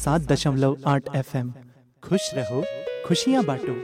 सात दशमलव आठ एफ़ एम खुश रहो, खुशियाँ बांटो।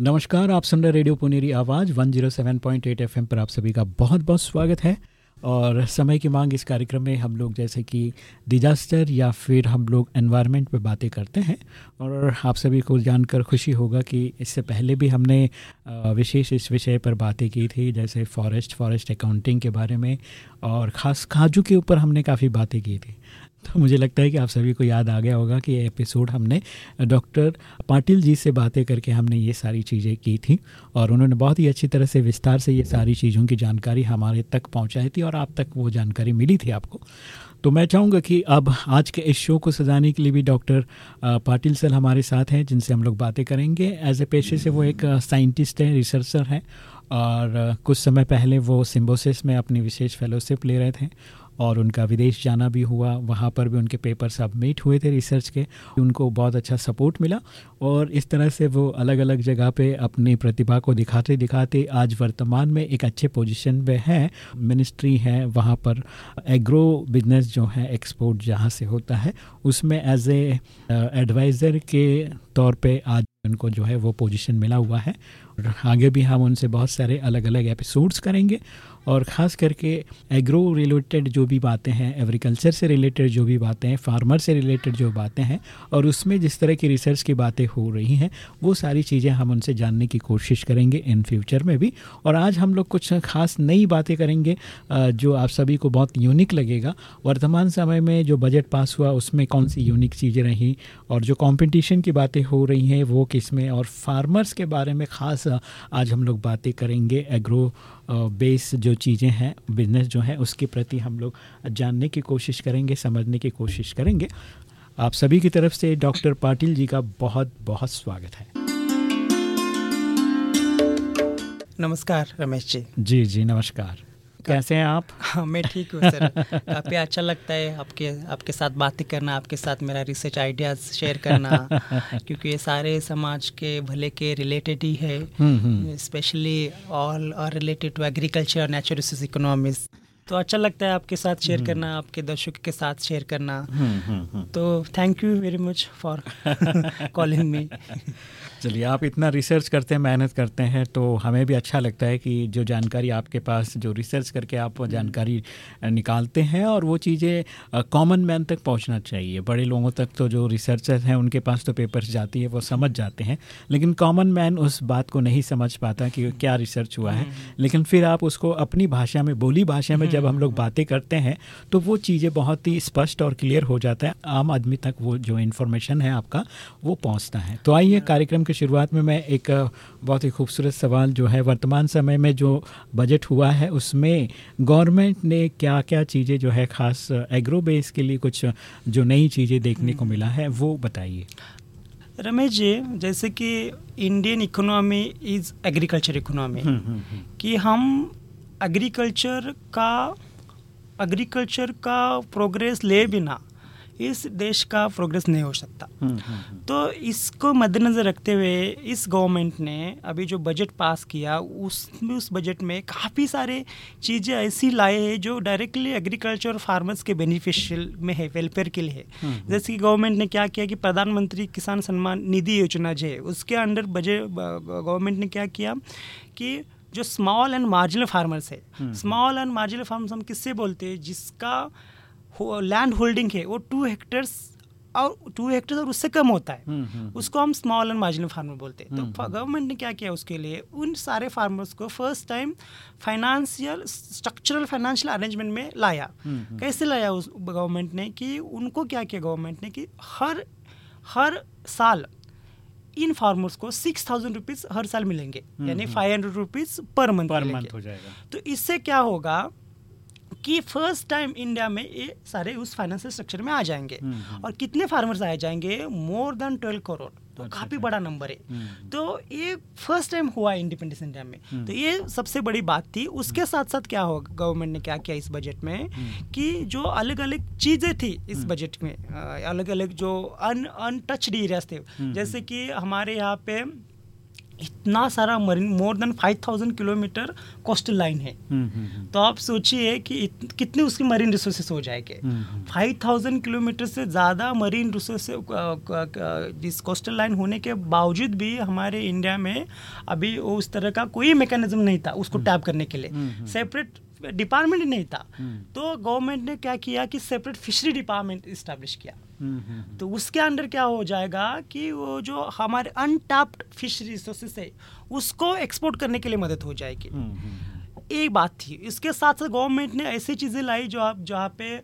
नमस्कार, आप सुन रहे रेडियो पुनेरी आवाज़ 107.8 एफएम पर आप सभी का बहुत बहुत स्वागत है। और समय की मांग इस कार्यक्रम में हम लोग, जैसे कि डिजास्टर या फिर हम लोग एनवायरनमेंट पे बातें करते हैं, और आप सभी को जानकर खुशी होगा कि इससे पहले भी हमने विशेष इस विषय पर बातें की थी, जैसे फॉरेस्ट फॉरेस्ट अकाउंटिंग के बारे में, और ख़ास काजू के ऊपर हमने काफ़ी बातें की थी। तो मुझे लगता है कि आप सभी को याद आ गया होगा कि एपिसोड हमने डॉक्टर पाटिल जी से बातें करके हमने ये सारी चीज़ें की थी और उन्होंने बहुत ही अच्छी तरह से विस्तार से ये सारी चीज़ों की जानकारी हमारे तक पहुँचाई थी और आप तक वो जानकारी मिली थी आपको। तो मैं चाहूँगा कि अब आज के इस शो को सजाने के लिए भी डॉक्टर पाटिल सर हमारे साथ हैं, जिनसे हम लोग बातें करेंगे। एज ए पेशे से वो एक साइंटिस्ट हैं रिसर्चर हैं और कुछ समय पहले वो सिम्बोसिस में अपनी विशेष फेलोशिप ले रहे थे और उनका विदेश जाना भी हुआ। वहाँ पर भी उनके पेपर सबमिट हुए थे रिसर्च के। उनको बहुत अच्छा सपोर्ट मिला और इस तरह से वो अलग अलग जगह पे अपनी प्रतिभा को दिखाते दिखाते आज वर्तमान में एक अच्छे पोजीशन पे हैं। मिनिस्ट्री है, वहाँ पर एग्रो बिज़नेस जो है, एक्सपोर्ट जहाँ से होता है, उसमें एज ए एडवाइज़र के तौर पे आज उनको जो है वो पोजीशन मिला हुआ है। और आगे भी हम उनसे बहुत सारे अलग अलग एपिसोड्स करेंगे। और ख़ास करके एग्रो रिलेटेड जो भी बातें हैं एग्रीकल्चर से रिलेटेड जो भी बातें हैं फार्मर से रिलेटेड जो बातें हैं, और उसमें जिस तरह की रिसर्च की बातें हो रही हैं, वो सारी चीज़ें हम उनसे जानने की कोशिश करेंगे इन फ्यूचर में भी। और आज हम लोग कुछ खास नई बातें करेंगे जो आप सभी को बहुत यूनिक लगेगा। वर्तमान समय में जो बजट पास हुआ, उसमें कौन सी यूनिक चीज़ें रहीं, और जो कॉम्पिटिशन की बातें हो रही हैं, वो किसमें, और फार्मर्स के बारे में ख़ास आज हम लोग बातें करेंगे एग्रो बेस जो चीज़ें हैं बिज़नेस जो है उसके प्रति हम लोग जानने की कोशिश करेंगे समझने की कोशिश करेंगे। आप सभी की तरफ़ से डॉक्टर पाटिल जी का बहुत बहुत स्वागत है। नमस्कार रमेश जी। जी जी नमस्कार। कैसे हैं आप? हाँ मैं ठीक हूँ सर। काफ़ी अच्छा लगता है आपके आपके साथ बातें करना आपके साथ मेरा रिसर्च आइडियाज़ शेयर करना क्योंकि ये सारे समाज के भले के रिलेटेड ही है। Specially all are related to agriculture और नेचुरल रिसोर्स इकोनॉमिक्स तो अच्छा लगता है आपके साथ शेयर हम्म। करना आपके दर्शकों के साथ शेयर करना। हम्म, तो thank you very much for calling me चलिए आप इतना रिसर्च करते हैं मेहनत करते हैं तो हमें भी अच्छा लगता है कि जो जानकारी आपके पास जो रिसर्च करके आप जानकारी निकालते हैं और वो चीज़ें कॉमन मैन तक पहुँचना चाहिए। बड़े लोगों तक तो जो रिसर्चर हैं उनके पास तो पेपर्स जाती है वो समझ जाते हैं। लेकिन कॉमन मैन उस बात को नहीं समझ पाता कि क्या रिसर्च हुआ है। हम्म। लेकिन फिर आप उसको अपनी भाषा में बोली भाषा में जब हम लोग बातें करते हैं तो वो चीज़ें बहुत ही स्पष्ट और क्लियर हो जाता है। आम आदमी तक वो जो इन्फॉर्मेशन है आपका वो पहुँचता है। तो आइए कार्यक्रम के शुरुआत में मैं एक बहुत ही खूबसूरत सवाल जो है वर्तमान समय में जो बजट हुआ है उसमें गवर्नमेंट ने क्या क्या चीज़ें जो है ख़ास एग्रो बेस के लिए कुछ जो नई चीज़ें देखने को मिला है वो बताइए। रमेश जी जैसे कि Indian economy is agriculture economy कि हम एग्रीकल्चर का एग्रीकल्चर का प्रोग्रेस ले बिना इस देश का प्रोग्रेस नहीं हो सकता। हम्म, हम्म, हम्म। तो इसको मद्देनज़र रखते हुए इस गवर्नमेंट ने अभी जो बजट पास किया उसमें उस बजट में काफ़ी सारे चीज़ें ऐसी लाए हैं जो डायरेक्टली एग्रीकल्चर और फार्मर्स के बेनिफिशियल में है वेलफेयर के लिए। है जैसे कि गवर्नमेंट ने क्या किया कि प्रधानमंत्री किसान सम्मान निधि योजना जो है उसके अंडर बजट गवर्नमेंट ने क्या किया कि जो स्मॉल एंड मार्जिनल फार्मर्स है स्मॉल एंड मार्जिनल फार्मर्स हम किससे बोलते हैं? जिसका लैंड होल्डिंग है वो टू हेक्टर्स और टू हेक्टर्स और उससे कम होता है। हम्म, हम्म, हम्म। उसको हम स्मॉल एंड मार्जिनल फार्मर बोलते हैं। तो गवर्नमेंट ने क्या किया उसके लिए? उन सारे फार्मर्स को first time financial structural financial arrangement में लाया। कैसे लाया उस गवर्नमेंट ने कि उनको क्या किया गवर्नमेंट ने कि हर हर साल इन फार्मर्स को सिक्स थाउज़ेंड रुपीज़ हर साल मिलेंगे। यानी five hundred rupees per month per month हो जाएगा। तो इससे क्या होगा कि फ़र्स्ट टाइम इंडिया में ये सारे उस फाइनेंशियल स्ट्रक्चर में आ जाएँगे। हम्म, हम्म। और कितने फार्मर्स आ जाएँगे? मोर देन ट्वेल्व करोड़ तो अच्छा, काफ़ी अच्छा। बड़ा नंबर है। हम्म। तो ये फ़र्स्ट टाइम हुआ इंडिपेंडेंस इंडिया में। तो ये सबसे बड़ी बात थी। उसके साथ साथ क्या हुआ गवर्नमेंट ने क्या किया इस बजट में? कि जो अलग अलग चीज़ें थी इस बजट में अलग अलग जो अन अनटच्ड एरियाज़ थे। जैसे कि हमारे यहाँ पे इतना सारा marine more than five thousand kilometre coastal line है। हम्म, हम्म, हम्म। तो आप सोचिए कि इत, कितने उसकी मरीन रिसोर्सेस हो जाएँगे। फाइव थाउज़ेंड किलोमीटर से ज़्यादा मरीन रिसोर्स जिस कोस्टल लाइन होने के बावजूद भी हमारे इंडिया में अभी वो उस तरह का कोई मैकेनिज्म नहीं था उसको टैप करने के लिए। सेपरेट डिपार्टमेंट नहीं था। तो गवर्नमेंट ने क्या किया कि सेपरेट फिशरी डिपार्टमेंट इस्टेब्लिश किया। तो उसके अंडर क्या हो जाएगा कि वो जो हमारे अनटैप्ड फ़िश रिसोर्सेस है उसको एक्सपोर्ट करने के लिए मदद हो जाएगी। एक बात थी। इसके साथ साथ गवर्नमेंट ने ऐसी चीज़ें लाई जो आप जहाँ पे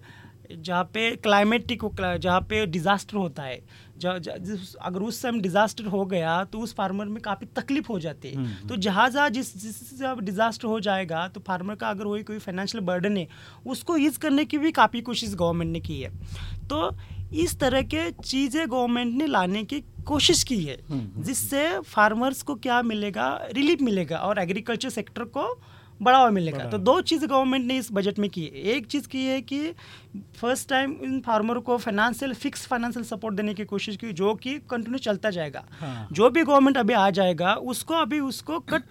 जहाँ पे क्लाइमेटिक जहाँ पे डिज़ास्टर होता है। जहाँ- जिस- अगर उस समय डिज़ास्टर हो गया तो उस फार्मर में काफ़ी तकलीफ़ हो जाती है। तो जहाँ जहाँ जिस जिस जब डिज़ास्टर हो जाएगा तो फार्मर का अगर वही कोई फाइनेंशियल बर्डन है उसको ईज करने की भी काफ़ी कोशिश गवर्नमेंट ने की है। तो इस तरह के चीज़ें गवर्नमेंट ने लाने की कोशिश की है जिससे फार्मर्स को क्या मिलेगा रिलीफ मिलेगा और एग्रीकल्चर सेक्टर को बढ़ावा मिलेगा। तो दो चीज़ गवर्नमेंट ने इस बजट में की है। एक चीज़ की है कि फ़र्स्ट टाइम इन फार्मर को फाइनेंशियल फिक्स फाइनेंशियल सपोर्ट देने की कोशिश की जो कि कंटिन्यू चलता जाएगा। हाँ। जो भी गवर्नमेंट अभी आ जाएगा उसको अभी उसको कट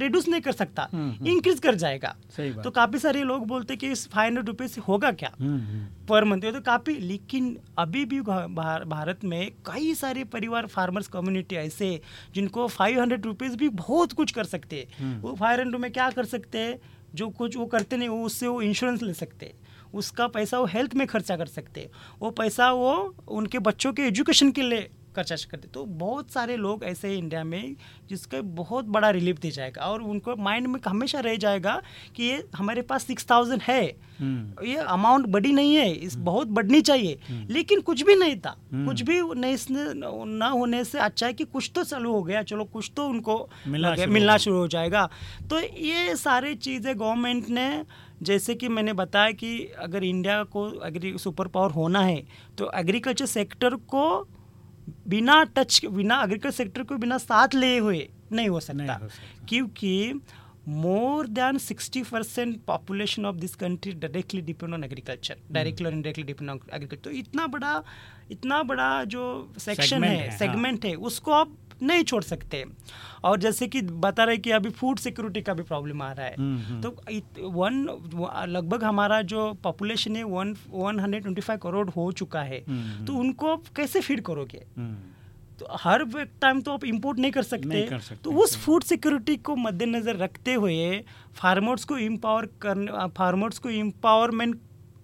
रिड्यूस नहीं कर सकता इंक्रीज कर जाएगा। तो काफ़ी सारे लोग बोलते कि इस फाइव हंड्रेड रुपीज़ होगा क्या? हम्म, हम्म। पर मंथ तो काफ़ी लेकिन अभी भा- भारत में कई सारे परिवार फार्मर्स कम्युनिटी ऐसे जिनको फाइव हंड्रेड रुपीज़ भी बहुत कुछ कर सकते। हैं वो फाइव हंड्रेड में क्या कर सकते? हैं जो कुछ वो करते नहीं वो उससे वो इंश्योरेंस ले सकते। हैं उसका पैसा वो हेल्थ में खर्चा कर सकते हैं। वो पैसा वो उनके बच्चों के एजुकेशन के लिए खर्चा करते तो बहुत सारे लोग ऐसे हैं इंडिया में जिसका बहुत बड़ा रिलीफ दे जाएगा और उनको माइंड में हमेशा रह जाएगा कि ये हमारे पास सिक्स थाउज़ेंड है। हम्म। ये अमाउंट बड़ी नहीं है इस बहुत बढ़नी चाहिए। लेकिन कुछ भी नहीं था। कुछ भी नहीं न होने से अच्छा है कि कुछ तो चालू हो गया। चलो कुछ तो उनको मिलना शुरू हो जाएगा। तो ये सारी चीज़ें गवर्नमेंट ने जैसे कि मैंने बताया कि अगर इंडिया को एग्री सुपर पावर होना है तो एग्रीकल्चर सेक्टर को बिना टच बिना एग्रीकल्चर सेक्टर को बिना साथ लिए हुए नहीं हो सकता नहीं हो सकता। क्योंकि more than sixty percent population of this country directly depend on agriculture directly और इनडायरेक्टली डिपेंड ऑन एग्रीकल्चर तो इतना बड़ा इतना बड़ा जो सेक्शन है है, हाँ। सेगमेंट है उसको आप नहीं छोड़ सकते। और जैसे कि बता रहे कि अभी फ़ूड सिक्योरिटी का भी प्रॉब्लम आ रहा हम्म, है। हम्म। तो वन लगभग हमारा जो पॉपुलेशन है one one hundred twenty five crore हो चुका है। हम्म, तो उनको आप कैसे फ़ीड करोगे? हम्म। तो हर टाइम तो आप इंपोर्ट नहीं कर सकते। नहीं कर सकते, तो उस फ़ूड सिक्योरिटी को मद्देनजर रखते हुए फार्मर्स को इम्पावर करने फार्मर्स को इम्पावरमेंट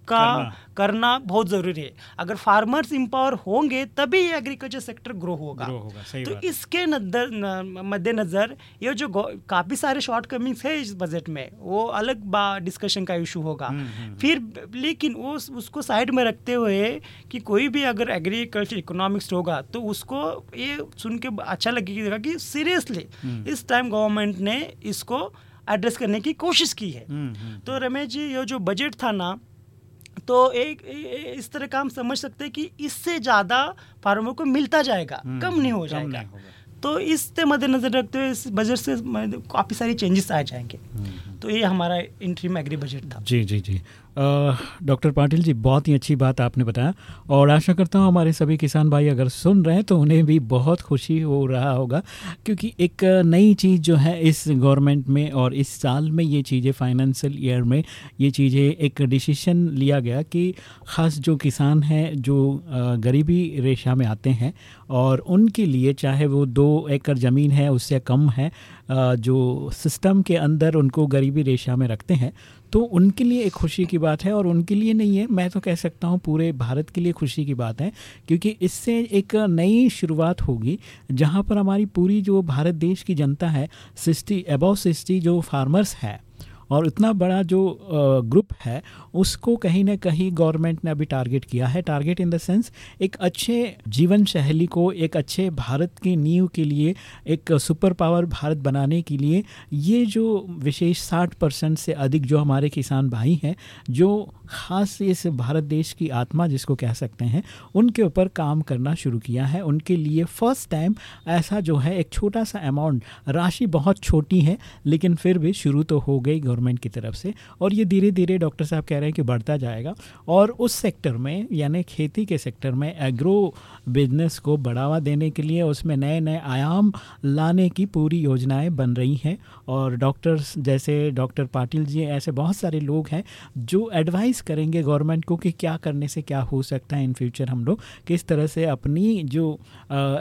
का करना। करना बहुत ज़रूरी है अगर फार्मर्स इम्पावर होंगे तभी ये एग्रीकल्चर सेक्टर ग्रो होगा Grow होगा, सही तो। इसके नज़र मद्देनजर ये जो काफ़ी सारे शॉर्ट कमिंग्स है इस बजट में वो अलग डिस्कशन का इशू होगा हम्म, हम्म। फिर लेकिन वो उसको साइड में रखते हुए कि कोई भी अगर एग्रीकल्चर इकोनॉमिक्स होगा तो उसको ये सुन के अच्छा लगेगा कि सीरियसली इस टाइम गवर्नमेंट ने इसको एड्रेस करने की कोशिश की है हम्म, हम्म। तो रमेश जी ये जो बजट था ना तो एक इस तरह का हम समझ सकते हैं कि इससे ज़्यादा फार्मर को मिलता जाएगा हम्म, कम नहीं हो जाएगा। नहीं। तो इससे मद्देनजर रखते हुए इस बजट से काफ़ी सारी चेंजेस आ जाएँगे। तो ये हमारा इंट्रीम एग्री बजट था। जी जी जी। डॉक्टर पाटिल जी, बहुत ही अच्छी बात आपने बताया और आशा करता हूँ हमारे सभी किसान भाई अगर सुन रहे हैं तो उन्हें भी बहुत खुशी हो रहा होगा, क्योंकि एक नई चीज़ जो है इस गवर्नमेंट में और इस साल में ये चीज़ें, फाइनेंशियल ईयर में ये चीज़ें एक डिसीशन लिया गया कि ख़ास जो किसान हैं, जो गरीबी रेशा में आते हैं और उनके लिए चाहे वो दो एकड़ ज़मीन है, उससे कम है जो सिस्टम के अंदर उनको गरीबी रेशा में रखते हैं तो उनके लिए एक खुशी की बात है और उनके लिए नहीं है। मैं तो कह सकता हूँ पूरे भारत के लिए खुशी की बात है, क्योंकि इससे एक नई शुरुआत होगी, जहाँ पर हमारी पूरी जो भारत देश की जनता है, सिस्टी अबाउ सिस्टी, जो फार्मर्स है और इतना बड़ा जो ग्रुप है, उसको कहीं ना कहीं गवर्नमेंट ने अभी टारगेट किया है। टारगेट इन द सेंस एक अच्छे जीवन शैली को, एक अच्छे भारत की नींव के लिए, एक सुपर पावर भारत बनाने के लिए, ये जो विशेष साठ परसेंट से अधिक जो हमारे किसान भाई हैं, जो ख़ास इस भारत देश की आत्मा जिसको कह सकते हैं, उनके ऊपर काम करना शुरू किया है। उनके लिए फ़र्स्ट टाइम ऐसा जो है, एक छोटा सा अमाउंट राशि बहुत छोटी है, लेकिन फिर भी शुरू तो हो गई गवर्नमेंट की तरफ़ से और ये धीरे धीरे डॉक्टर साहब कह रहे हैं कि बढ़ता जाएगा और उस सेक्टर में, यानी खेती के सेक्टर में एग्रो बिज़नेस को बढ़ावा देने के लिए उसमें नए नए आयाम लाने की पूरी योजनाएँ बन रही हैं और डॉक्टर्स जैसे डॉक्टर पाटिल जी, ऐसे बहुत सारे लोग हैं जो एडवाइस करेंगे गवर्नमेंट को कि क्या करने से क्या हो सकता है इन फ्यूचर हम लोग, किस तरह से अपनी जो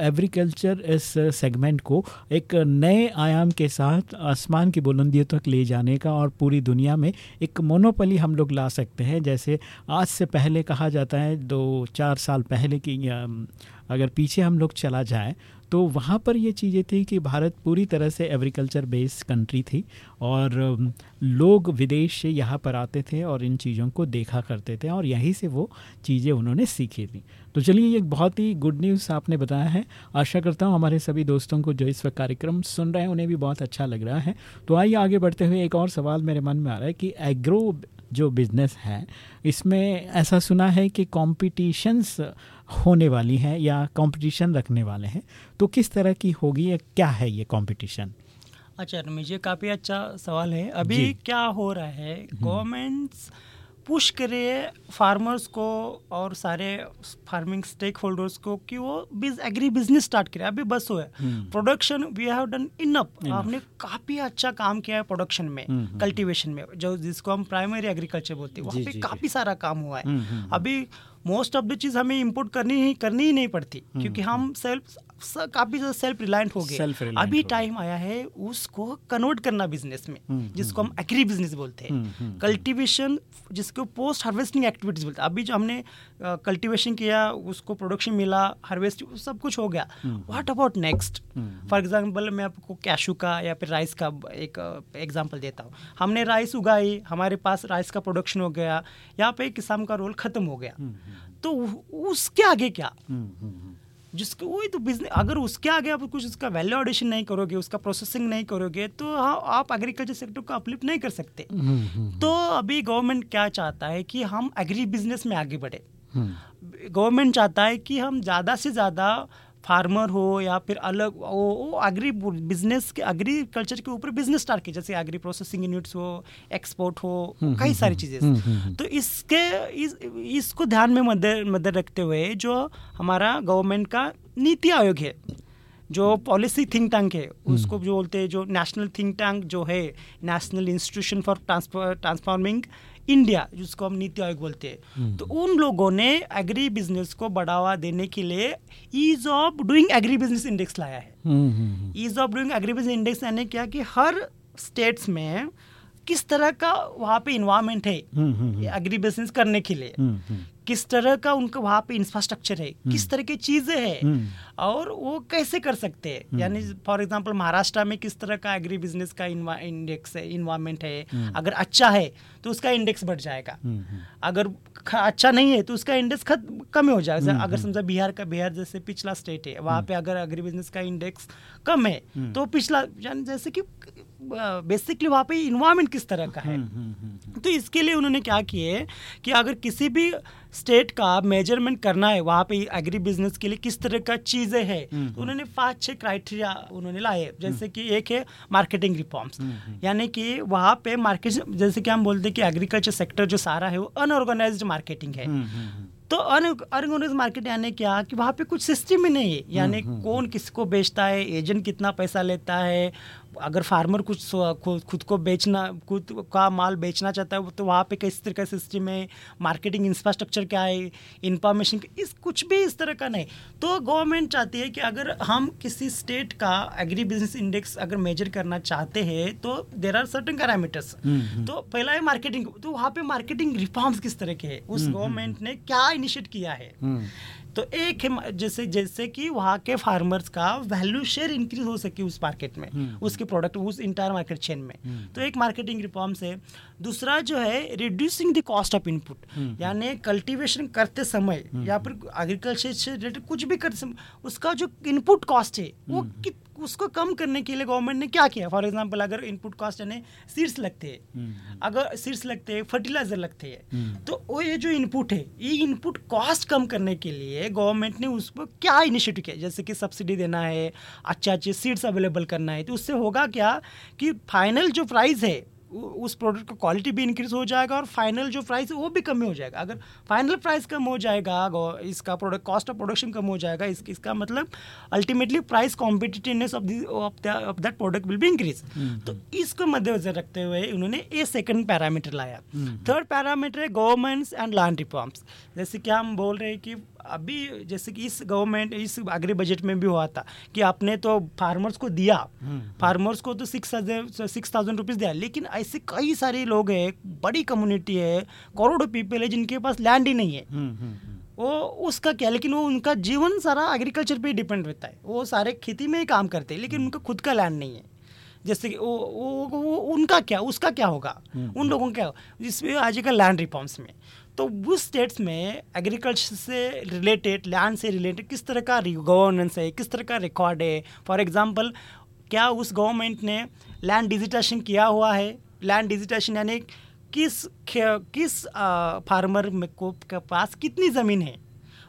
एग्रीकल्चर इस सेगमेंट को एक नए आयाम के साथ आसमान की बुलंदियों तक ले जाने का और पूरी दुनिया में एक मोनोपली हम लोग ला सकते हैं। जैसे आज से पहले कहा जाता है, दो चार साल पहले की अगर पीछे हम लोग चला जाए तो वहाँ पर ये चीज़ें थी कि भारत पूरी तरह से एग्रीकल्चर बेस्ड कंट्री थी और लोग विदेश से यहाँ पर आते थे और इन चीज़ों को देखा करते थे और यहीं से वो चीज़ें उन्होंने सीखी थी। तो चलिए ये बहुत ही गुड न्यूज़ आपने बताया है। आशा करता हूँ हमारे सभी दोस्तों को जो इस वक्त कार्यक्रम सुन रहे हैं उन्हें भी बहुत अच्छा लग रहा है। तो आइए आगे बढ़ते हुए एक और सवाल मेरे मन में आ रहा है कि एग्रो जो बिज़नेस है इसमें ऐसा सुना है कि कॉम्पिटिशन्स होने वाली हैं या कंपटीशन रखने वाले हैं। तो किस तरह की होगी या क्या है ये कंपटीशन अच्छा रमेश मुझे काफ़ी अच्छा सवाल है। अभी क्या हो रहा है? गवर्नमेंट्स हम्म। पुश करे फार्मर्स को और सारे फ़ार्मिंग स्टेक होल्डर्स को कि वो बिज एग्री बिज़नेस स्टार्ट करे। अभी बस हुआ production we have done enough हमने काफ़ी अच्छा काम किया है प्रोडक्शन में कल्टीवेशन हम्म, हम्म। में जो जिसको हम प्राइमरी एग्रीकल्चर बोलते हैं। वहाँ पे काफ़ी सारा काम हुआ है। अभी मोस्ट ऑफ़ द चीज़ हमें इम्पोर्ट करनी ही करनी ही नहीं पड़ती। क्योंकि हम सेल्फ काफ़ी ज़्यादा सेल्फ रिलायंट हो गए। अभी टाइम आया है उसको कन्वर्ट करना बिज़नेस में हम्म, जिसको हम एग्री हम्म, बिज़नेस बोलते हैं। कल्टीवेशन हम्म, जिसको पोस्ट हार्वेस्टिंग एक्टिविटीज़ बोलते हैं। अभी जो हमने कल्टीवेशन किया उसको प्रोडक्शन मिला हार्वेस्ट सब कुछ हो गया। What about next for example मैं आपको कैशू का या फिर राइस का एक एग्जांपल देता हूँ। हमने राइस उगाई हमारे पास राइस का प्रोडक्शन हो गया। यहाँ पे किसान का रोल खत्म हो गया। तो उसके आगे क्या? जिसके वही तो बिज़नेस अगर उसके आगे आप कुछ उसका वैल्यू ऑडिशन नहीं करोगे उसका प्रोसेसिंग नहीं करोगे तो हाँ आप एग्रीकल्चर सेक्टर को अपलिफ्ट नहीं कर सकते। हम्म, हम्म, हम्म। तो अभी गवर्नमेंट क्या चाहता है कि हम एग्री बिज़नेस में आगे बढ़े। गवर्नमेंट चाहता है कि हम ज़्यादा से ज़्यादा फार्मर हो या फिर अलग वो, वो एग्री बिज़नेस के एग्रीकल्चर के ऊपर बिज़नेस स्टार्ट किया जैसे एग्री प्रोसेसिंग यूनिट्स हो एक्सपोर्ट हो हम्म, कई हम्म, सारी हम्म, चीज़ें। तो इसके इस, इसको ध्यान में मध्य मध्य रखते हुए जो हमारा गवर्नमेंट का नीति आयोग है जो पॉलिसी थिंक टैंक है उसको जो बोलते हैं जो नेशनल थिंक टैंक जो है national institution for transforming India जिसको हम नीति आयोग बोलते हैं। हम्म। तो उन लोगों ने एग्री बिज़नेस को बढ़ावा देने के लिए ease of doing agri business index लाया है। Ease of doing agri business index यानी क्या कि हर स्टेट्स में किस तरह का वहाँ पे इन्वायरमेंट है एग्री हम्म, बिज़नेस हम्म, करने के लिए। किस तरह का उनका वहाँ पे इंफ्रास्ट्रक्चर है किस तरह की चीज़ें हैं और वो कैसे कर सकते हैं? यानी फॉर एग्जांपल महाराष्ट्र में किस तरह का एग्री बिज़नेस का इंडेक्स है इन्वायरमेंट है? अगर अच्छा है तो उसका इंडेक्स बढ़ जाएगा। अगर अच्छा नहीं है तो उसका इंडेक्स कम हो जाएगा। अगर समझा बिहार का बिहार जैसे पिछला स्टेट है वहाँ पे अगर एग्री बिज़नेस का इंडेक्स कम है तो पिछला जैसे कि बेसिकली वहाँ पे इन्वायरमेंट किस तरह का है? तो इसके लिए उन्होंने क्या किए कि अगर किसी भी स्टेट का मेज़रमेंट करना है वहाँ पे एग्री बिज़नेस के लिए किस तरह का चीज़ें है तो उन्होंने पाँच छः क्राइटेरिया उन्होंने लाए। जैसे कि एक है मार्केटिंग रिफॉर्म्स यानी कि वहाँ पे मार्केट जैसे कि हम बोलते हैं कि एग्रीकल्चर सेक्टर जो सारा है वो अनऑर्गेनाइज मार्केटिंग है। तो अनऑर्गेनाइज मार्केट यानी क्या कि वहाँ पे कुछ सिस्टम ही नहीं है। यानी कौन किसको बेचता है एजेंट कितना पैसा लेता है अगर फार्मर कुछ खुद को बेचना खुद का माल बेचना चाहता है तो वहाँ पे किस तरह का सिस्टम है? मार्केटिंग इंफ्रास्ट्रक्चर क्या है? इंफॉर्मेशन इस कुछ भी इस तरह का नहीं। तो गवर्नमेंट चाहती है कि अगर हम किसी स्टेट का एग्री बिज़नेस इंडेक्स अगर मेजर करना चाहते हैं तो देर आर सर्टन पैरामीटर्स तो पहला है मार्केटिंग तो वहाँ पे मार्केटिंग रिफॉर्म्स किस तरह के है? उस गवर्नमेंट हम्म, हम्म, हम्म। ने क्या इनिशिएट किया है? तो एक है जैसे जैसे कि वहाँ के फार्मर्स का वैल्यू शेयर इंक्रीज हो सके उस मार्केट में उसके प्रोडक्ट उस इंटायर मार्केट चेन में। तो एक मार्केटिंग रिफॉर्म्स है दूसरा जो है reducing the cost of input यानी कल्टीवेशन करते समय या फिर एग्रीकल्चर से रिलेटेड कुछ भी करते समय उसका जो इनपुट कॉस्ट है वो कित उसको कम करने के लिए गवर्नमेंट ने क्या किया? फॉर एग्जांपल अगर इनपुट कॉस्ट यानी सीड्स लगते हैं अगर सीड्स लगते हैं फर्टिलाइज़र लगते हैं तो वो ये जो इनपुट है ये इनपुट कॉस्ट कम करने के लिए गवर्नमेंट ने उस पर क्या इनिशिएटिव किया? जैसे कि सब्सिडी देना है अच्छे अच्छे सीड्स अवेलेबल करना है तो उससे होगा क्या कि फाइनल जो प्राइस है उस प्रोडक्ट का क्वालिटी भी इंक्रीज हो जाएगा और फाइनल जो प्राइस है वो भी कम हो जाएगा। अगर फाइनल प्राइस कम हो जाएगा इसका प्रोडक्ट कॉस्ट ऑफ़ प्रोडक्शन कम हो जाएगा इस, इसका मतलब ultimately price competitiveness of of that product will भी इंक्रीज तो इसको मद्देनजर रखते हुए उन्होंने ये सेकेंड पैरामीटर लाया। थर्ड पैरामीटर है गवर्नमेंट्स एंड लैंड रिफॉर्म्स जैसे कि हम बोल रहे हैं कि अभी जैसे कि इस गवर्नमेंट इस अग्री बजट में भी हुआ था कि आपने तो फार्मर्स को दिया। फार्मर्स हम्म। को तो सिक्स हज़ार सिक्स थाउज़ेंड रुपीज़ दिया। लेकिन ऐसे कई सारे लोग हैं बड़ी कम्युनिटी है करोड़ों पीपल है जिनके पास लैंड ही नहीं है। हम्म, हम्म, वो उसका क्या? लेकिन वो उनका जीवन सारा एग्रीकल्चर पे डिपेंड रहता है। वो सारे खेती में ही काम करते हैं लेकिन उनका खुद का लैंड नहीं है। जैसे कि वो, वो, वो उनका क्या? उसका क्या होगा? उन लोगों का जिसमें का लैंड रिफॉर्म्स में। तो वो स्टेट्स में एग्रीकल्चर से रिलेटेड लैंड से रिलेटेड किस तरह का गवर्नेंस है, किस तरह का रिकॉर्ड है? फॉर एग्जांपल क्या उस गवर्नमेंट ने लैंड डिजिटेशन किया हुआ है? लैंड डिजिटेशन यानी किस किस फार्मर को के पास कितनी ज़मीन है?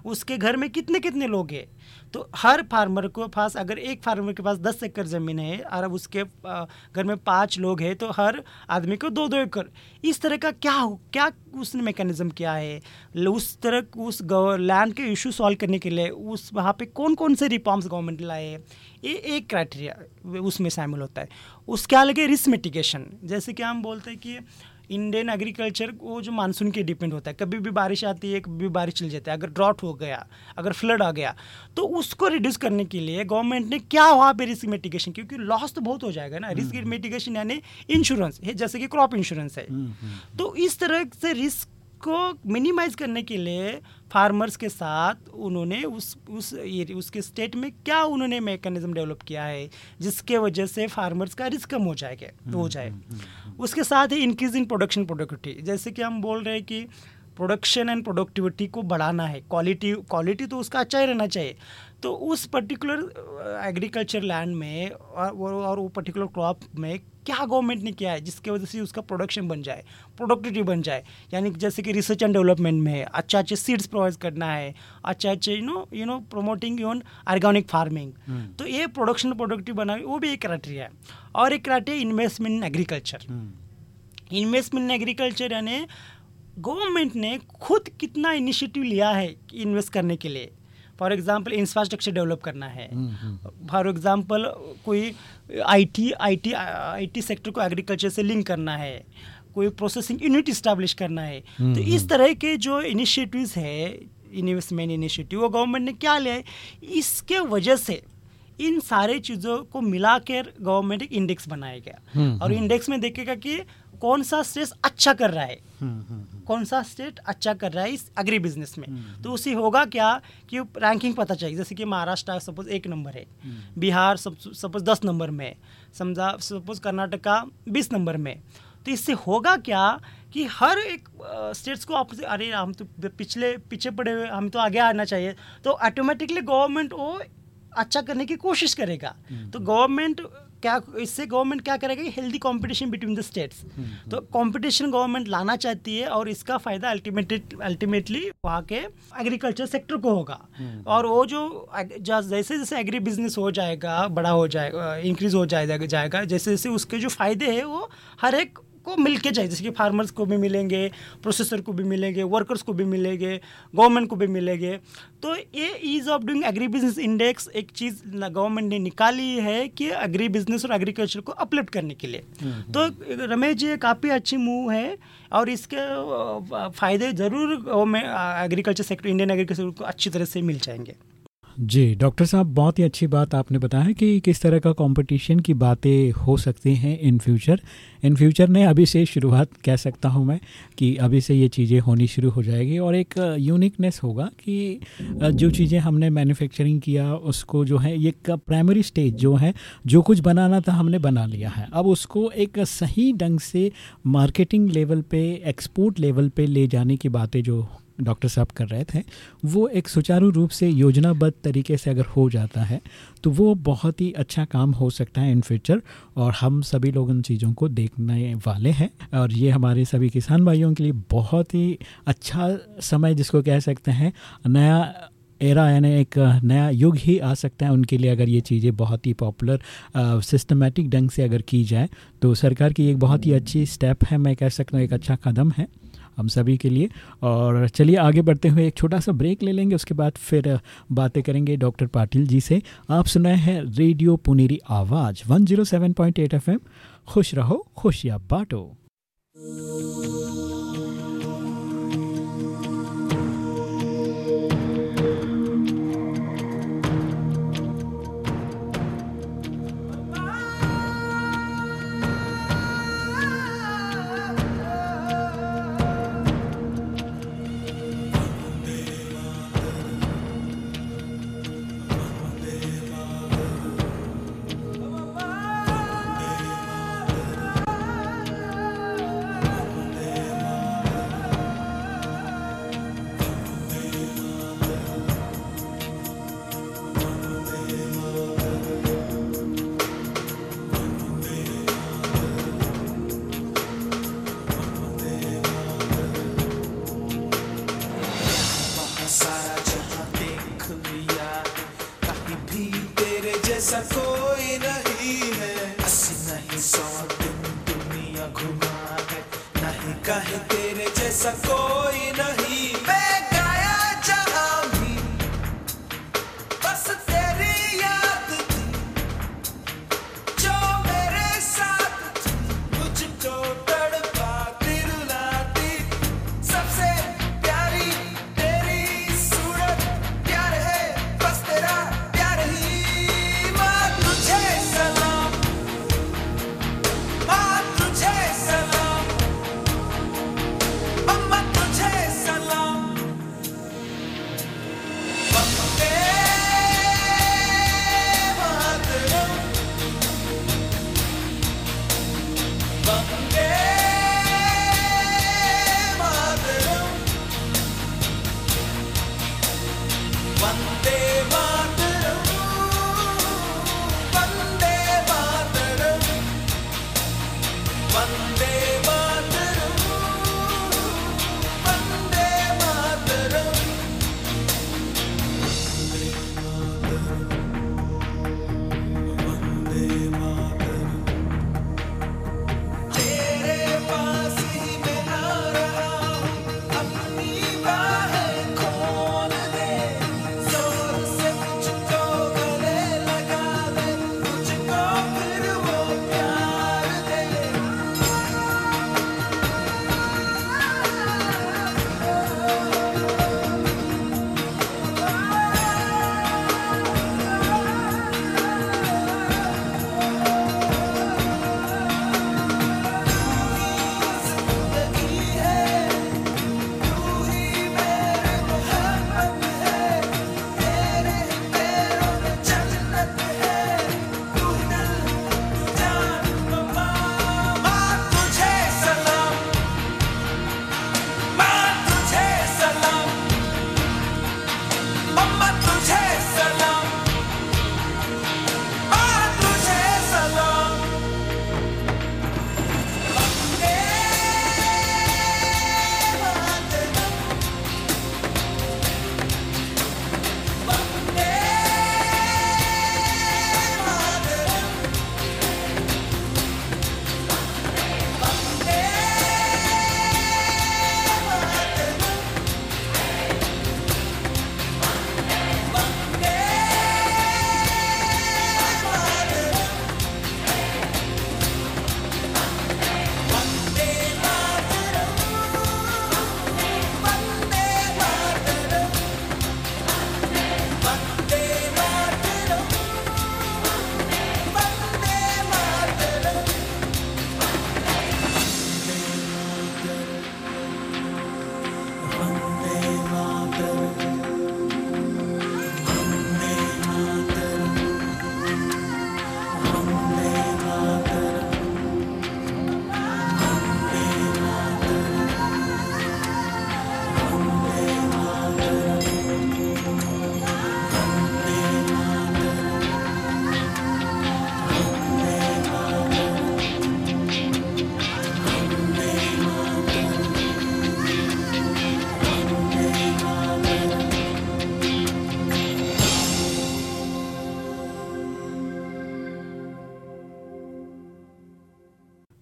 उसके घर में कितने कितने लोग हैं? तो हर फार्मर को पास, अगर एक फार्मर के पास दस एकड़ ज़मीन है, और उसके घर में पाँच लोग हैं तो हर आदमी को दो दो एकड़। इस तरह का क्या हो, क्या उसने मैकेनिज्म किया है? उस तरह उस लैंड के इशू सॉल्व करने के लिए उस, वहाँ पे कौन कौन से रिफॉर्म्स गवर्नमेंट लाए ये एक क्राइटेरिया उसमें शामिल होता है। उसके आगे रिस्क मिटिगेशन जैसे कि हम बोलते हैं कि इंडियन एग्रीकल्चर वो जो मानसून के डिपेंड होता है। कभी भी बारिश आती है कभी भी बारिश चल जाती है। अगर ड्रॉट हो गया अगर फ्लड आ गया तो उसको रिड्यूस करने के लिए गवर्नमेंट ने क्या वहाँ पे रिस्क मिटिगेशन क्योंकि लॉस तो बहुत हो जाएगा ना। रिस्क मेटिगेशन मिटिगेशन हम्म। यानी इंश्योरेंस है जैसे कि क्रॉप इंश्योरेंस है। हम्म, तो इस तरह से रिस्क को मिनिमाइज करने के लिए फार्मर्स के साथ उन्होंने उस उस ये उसके स्टेट में क्या उन्होंने मैकेनिज्म डेवलप किया है जिसके वजह से फार्मर्स का रिस्क कम हो जाएगा हो जाए। उसके साथ ही इंक्रीज इन प्रोडक्शन प्रोडक्टिविटी जैसे कि हम बोल रहे हैं कि प्रोडक्शन एंड प्रोडक्टिविटी को बढ़ाना है क्वालिटी क्वालिटी तो उसका अच्छा ही रहना चाहिए। तो उस पर्टिकुलर एग्रीकल्चर लैंड में और, और वो पर्टिकुलर क्रॉप में क्या गवर्नमेंट ने किया है जिसके वजह से उसका प्रोडक्शन बन जाए प्रोडक्टिविटी बन जाए? यानी जैसे कि रिसर्च एंड डेवलपमेंट में अच्छा अच्छे सीड्स प्रोवाइड करना है अच्छे अच्छे you know you know promoting यून ऑर्गेनिक फ़ार्मिंग तो ये प्रोडक्शन प्रोडक्टिव बना वो भी एक क्राइटेरिया है। और एक criteria investment in agriculture investment in agriculture यानी गवर्नमेंट ने खुद कितना इनिशिएटिव लिया है इन्वेस्ट करने के लिए। फॉर एग्जांपल इंफ्रास्ट्रक्चर डेवलप करना है। फॉर एग्जांपल कोई आईटी आईटी आईटी सेक्टर को एग्रीकल्चर से लिंक करना है। कोई प्रोसेसिंग यूनिट इस्टेब्लिश करना है। हम्म, तो इस हम्म। तरह के जो इनिशिएटिव्स है इन्वेस्टमेंट इनिशिएटिव वो गवर्नमेंट ने क्या लिया है? इसके वजह से इन सारे चीज़ों को मिलाकर गवर्नमेंट एक इंडेक्स बनाया गया। हम्म, और इंडेक्स में देखेगा कि कौन सा स्टेट अच्छा कर रहा है? हम्म, हम्म, हम्म। कौन सा स्टेट अच्छा कर रहा है इस अग्री बिज़नेस में? तो उसे होगा क्या कि रैंकिंग पता चाहिए जैसे कि महाराष्ट्र सपोज़ एक नंबर है। बिहार सपोज़ दस नंबर में समझा सपोज़ कर्नाटका बीस नंबर में तो इससे होगा क्या कि हर एक स्टेट्स को आप अरे हम तो पिछले पीछे पड़े हुए हम तो आगे आना चाहिए। तो ऑटोमेटिकली गवर्नमेंट वो अच्छा करने की कोशिश करेगा। तो गवर्नमेंट क्या इससे गवर्नमेंट क्या करेगा healthy competition between the states तो कंपटीशन गवर्नमेंट लाना चाहती है और इसका फ़ायदा अल्टीमेट अल्टीमेटली वहाँ के एग्रीकल्चर सेक्टर को होगा हम्म। और वो जो जैसे जैसे एग्री बिज़नेस हो जाएगा बड़ा हो जाएगा इंक्रीज हो जाएगा जाएगा जैसे जैसे उसके जो फ़ायदे है वो हर एक को मिल के चाहिए जैसे कि फार्मर्स को भी मिलेंगे प्रोसेसर को भी मिलेंगे वर्कर्स को भी मिलेंगे गवर्नमेंट को भी मिलेंगे। तो ये ease of doing agri business index एक चीज़ गवर्नमेंट ने निकाली है कि एग्री बिज़नेस और एग्रीकल्चर को अपलिफ्ट करने के लिए। हम्म, हम्म। तो रमेश जी काफ़ी अच्छी मूव है और इसके फ़ायदे ज़रूर एग्रीकल्चर सेक्टर इंडियन एग्रीकल्चर को अच्छी तरह से मिल जाएँगे। जी, डॉक्टर साहब, बहुत ही अच्छी बात आपने बताया कि किस तरह का कंपटीशन की बातें हो सकती हैं इन फ्यूचर इन फ्यूचर ने अभी से शुरुआत, कह सकता हूँ मैं, कि अभी से ये चीज़ें होनी शुरू हो जाएगी और एक यूनिकनेस होगा कि जो चीज़ें हमने मैन्युफैक्चरिंग किया, उसको जो है एक प्राइमरी स्टेज जो है, जो कुछ बनाना था हमने बना लिया है। अब उसको एक सही ढंग से मार्केटिंग लेवल पर एक्सपोर्ट लेवल पर ले जाने की बातें जो डॉक्टर साहब कर रहे थे, वो एक सुचारू रूप से योजनाबद्ध तरीके से अगर हो जाता है तो वो बहुत ही अच्छा काम हो सकता है इन फ्यूचर और हम सभी लोग उन चीज़ों को देखने वाले हैं, और ये हमारे सभी किसान भाइयों के लिए बहुत ही अच्छा समय जिसको कह सकते हैं, नया एरा यानी एक नया युग ही आ सकता है उनके लिए अगर ये चीज़ें बहुत ही पॉपुलर सिस्टमेटिक ढंग से अगर की जाए तो सरकार की एक बहुत ही अच्छी स्टेप है, मैं कह सकता हूँ, एक अच्छा कदम है। हम सभी के लिए। और चलिए आगे बढ़ते हुए एक छोटा सा ब्रेक ले लेंगे, उसके बाद फिर बातें करेंगे डॉक्टर पाटिल जी से। आप सुनाए हैं रेडियो पुनेरी आवाज़ 107.8 एफएम खुश रहो, खुशियाँ बांटो।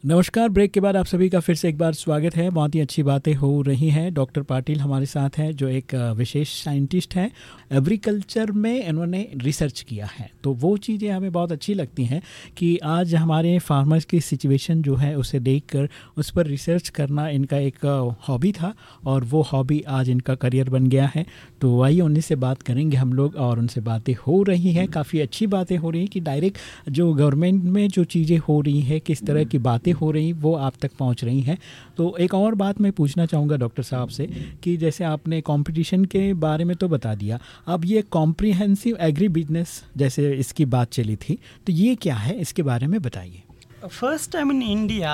नमस्कार ब्रेक के बाद आप सभी का फिर से एक बार स्वागत है। बहुत ही अच्छी बातें हो रही हैं। डॉक्टर पाटिल हमारे साथ हैं जो एक विशेष साइंटिस्ट हैं। एग्रीकल्चर में इन्होंने रिसर्च किया है। तो वो चीज़ें हमें बहुत अच्छी लगती हैं कि आज हमारे फार्मर्स की सिचुएशन जो है उसे देखकर उस पर रिसर्च करना इनका एक हॉबी था और वो हॉबी आज इनका करियर बन गया है। तो आइए उन्हीं से बात करेंगे हम लोग और उनसे बातें हो रही हैं। काफ़ी अच्छी बातें हो रही हैं कि डायरेक्ट जो गवर्नमेंट में जो चीज़ें हो रही हैं किस तरह की बातें हो रही वो आप तक पहुँच रही हैं। तो एक और बात मैं पूछना चाहूँगा डॉक्टर साहब से कि जैसे आपने कंपटीशन के बारे में तो बता दिया अब ये कॉम्प्रीहेंसिव एग्री बिज़नेस जैसे इसकी बात चली थी तो ये क्या है इसके बारे में बताइए। फ़र्स्ट टाइम इन इंडिया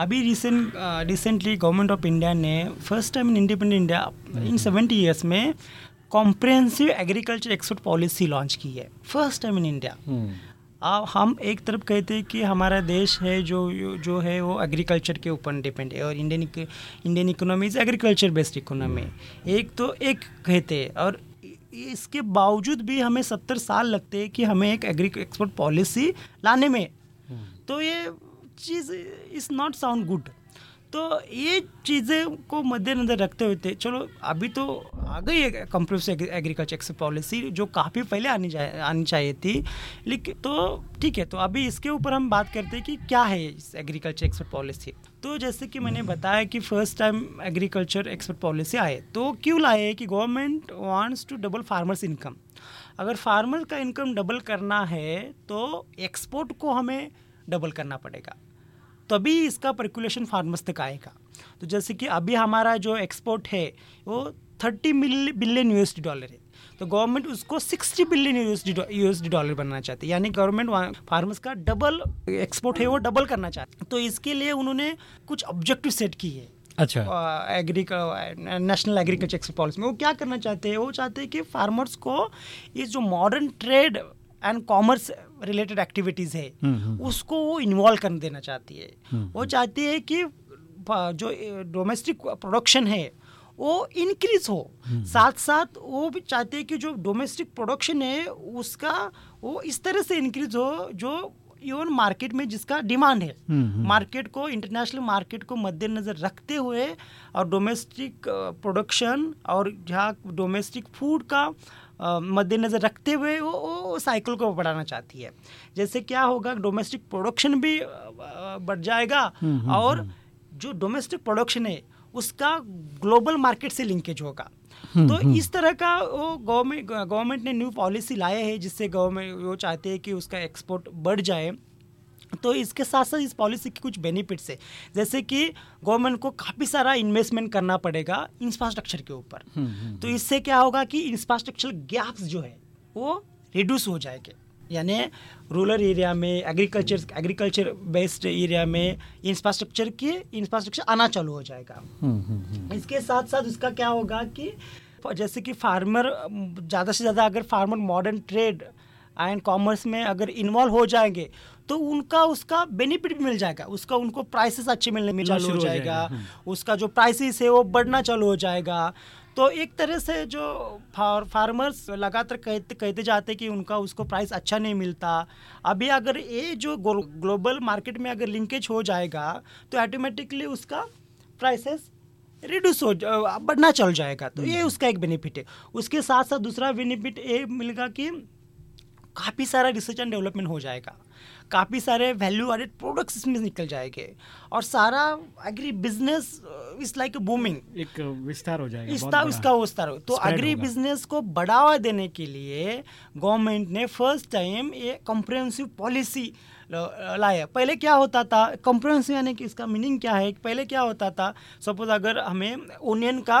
अभी recent recently government of India ने first time in independent India in seventy years में comprehensive agriculture export policy launch की है। फ़र्स्ट टाइम इन इंडिया आ, हम एक तरफ़ कहते हैं कि हमारा देश है जो जो है वो एग्रीकल्चर के ऊपर डिपेंड है और Indian Indian economy is agriculture based economy एक तो एक कहते हैं और इसके बावजूद भी हमें सत्तर साल लगते हैं कि हमें एक एग्री एक्सपोर्ट पॉलिसी लाने में। हम्म। तो ये चीज़ इज़ नॉट साउंड गुड तो ये चीज़ें को मद्देनज़र रखते हुए चलो, अभी तो आ गई है कंप्रोसिव एग्रीकल्चर पॉलिसी जो काफ़ी पहले आनी चाहिए आनी चाहिए थी। लेकिन तो ठीक है तो अभी इसके ऊपर हम बात करते हैं कि क्या है इस एग्रीकल्चर एक्सपोर्ट पॉलिसी तो जैसे कि मैंने बताया कि first time agriculture export policy आए तो क्यों लाए? कि government wants to double farmers income अगर फार्मर का इनकम डबल करना है तो एक्सपोर्ट को हमें डबल करना पड़ेगा। तभी इसका पर्कुलेशन फार्मर्स तक आएगा। तो जैसे कि अभी हमारा जो एक्सपोर्ट है वो थर्टी बिलियन यूएसडी डॉलर है। तो गवर्नमेंट उसको सिक्सटी बिलियन यूएसडी डॉलर बनाना चाहती है। यानी गवर्नमेंट फार्मर्स का डबल एक्सपोर्ट है वो डबल करना चाहती है। तो इसके लिए उन्होंने कुछ ऑब्जेक्टिव सेट की है अच्छा agri national agriculture export policy में। वो क्या करना चाहते हैं? वो चाहते हैं कि फार्मर्स को इस जो modern trade and commerce related activities है हम्म, हम्म। उसको वो इन्वॉल्व कर देना चाहती है। हम्म, वो चाहती है कि जो डोमेस्टिक प्रोडक्शन है वो इंक्रीज हो। साथ साथ वो भी चाहते हैं कि जो डोमेस्टिक प्रोडक्शन है उसका वो इस तरह से इंक्रीज हो जो इवन मार्केट में जिसका डिमांड है। मार्केट को इंटरनेशनल मार्केट को मद्देनज़र रखते हुए और डोमेस्टिक प्रोडक्शन और जहाँ डोमेस्टिक फ़ूड का मद्देनज़र रखते हुए वो, वो साइकिल को बढ़ाना चाहती है। जैसे क्या होगा डोमेस्टिक प्रोडक्शन भी बढ़ जाएगा हम्म, हम्म, और हम्म। जो डोमेस्टिक प्रोडक्शन है उसका ग्लोबल मार्केट से लिंकेज होगा। तो इस तरह का वो गवर्नमेंट गवर्नमेंट ने न्यू पॉलिसी लाया है जिससे गवर्नमेंट वो चाहते हैं कि उसका एक्सपोर्ट बढ़ जाए। तो इसके साथ साथ इस पॉलिसी के कुछ बेनिफिट्स है। जैसे कि गवर्नमेंट को काफ़ी सारा इन्वेस्टमेंट करना पड़ेगा इंफ्रास्ट्रक्चर के ऊपर। हम्म, हम्म, हम्म। तो इससे क्या होगा कि इंफ्रास्ट्रक्चर गैप्स जो है वो रिड्यूस हो जाएँगे। यानी रूरल एरिया में एग्रीकल्चर एग्रीकल्चर बेस्ड एरिया में इंफ्रास्ट्रक्चर के इंफ्रास्ट्रक्चर आना चालू हो जाएगा। इसके साथ साथ उसका क्या होगा कि जैसे कि फार्मर ज़्यादा से ज़्यादा अगर farmer modern trade and commerce में अगर इन्वॉल्व हो जाएँगे तो उनका उसका बेनिफिट भी मिल जाएगा। उसका उनको प्राइसेस अच्छे मिलने में चालू हो जाएगा। हम्म। उसका जो प्राइसेस है वो बढ़ना चालू हो जाएगा। तो एक तरह से जो फार, फार्मर्स लगातार कहते कहते जाते कि उनका उसको प्राइस अच्छा नहीं मिलता। अभी अगर ये जो ग्लोबल मार्केट में अगर लिंकेज हो जाएगा तो ऑटोमेटिकली उसका प्राइसेस रिड्यूस हो बढ़ना चल जाएगा। तो ये हम्म। उसका एक बेनिफिट है। उसके साथ साथ दूसरा बेनिफिट ये मिलेगा कि काफ़ी सारा रिसर्च एंड डेवलपमेंट हो जाएगा। काफ़ी सारे वैल्यू एडेड प्रोडक्ट्स इसमें निकल जाएँगे। और सारा agri business is like booming एक विस्तार हो जाएगा विस्तार इसका विस्तार हो। तो एग्री बिज़नेस को बढ़ावा देने के लिए गवर्नमेंट ने फ़र्स्ट टाइम ये कॉम्प्रहेंसिव पॉलिसी लाया पहले क्या होता था? कॉम्प्रहेंसिव यानी कि इसका मीनिंग क्या है? पहले क्या होता था? सपोज़ अगर हमें ओनियन का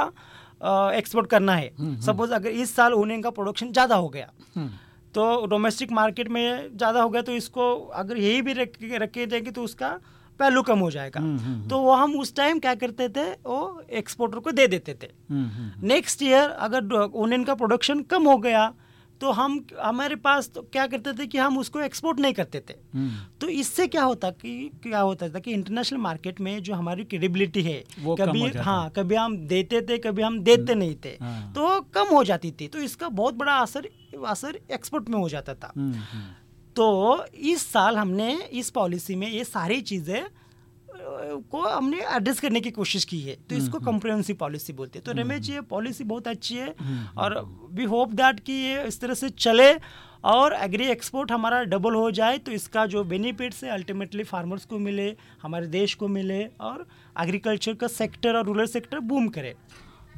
एक्सपोर्ट करना है सपोज़ हम्म, हम्म। अगर इस साल ओनियन का प्रोडक्शन ज़्यादा हो गया हम्म। तो डोमेस्टिक मार्केट में ज़्यादा हो गया तो इसको अगर यही भी रख रखे जाएँगे तो उसका पहलू कम हो जाएगा। हम्म, हम्म, हम्म। तो वो हम उस टाइम क्या करते थे? वो एक्सपोर्टर को दे देते थे। नेक्स्ट ईयर अगर ओनियन का प्रोडक्शन कम हो गया तो हम हमारे पास तो क्या करते थे कि हम उसको एक्सपोर्ट नहीं करते थे हम्म। तो इससे क्या होता कि क्या होता था कि इंटरनेशनल मार्केट में जो हमारी क्रेडिबिलिटी है वो कभी हाँ कभी हम देते थे कभी हम देते हम्म। नहीं थे हाँ। तो कम हो जाती थी तो इसका बहुत बड़ा असर असर एक्सपोर्ट में हो जाता था हम्म, तो इस साल हमने इस पॉलिसी में ये सारी चीज़ें को हमने एड्रेस करने की कोशिश की है। तो इसको कम्प्रिहेंसिव पॉलिसी बोलते हैं। तो रमेश जी ये पॉलिसी बहुत अच्छी है और वी होप दैट कि ये इस तरह से चले और एग्री एक्सपोर्ट हमारा डबल हो जाए तो इसका जो बेनिफिट्स है अल्टीमेटली फार्मर्स को मिले हमारे देश को मिले और एग्रीकल्चर का सेक्टर और रूरल सेक्टर बूम करे।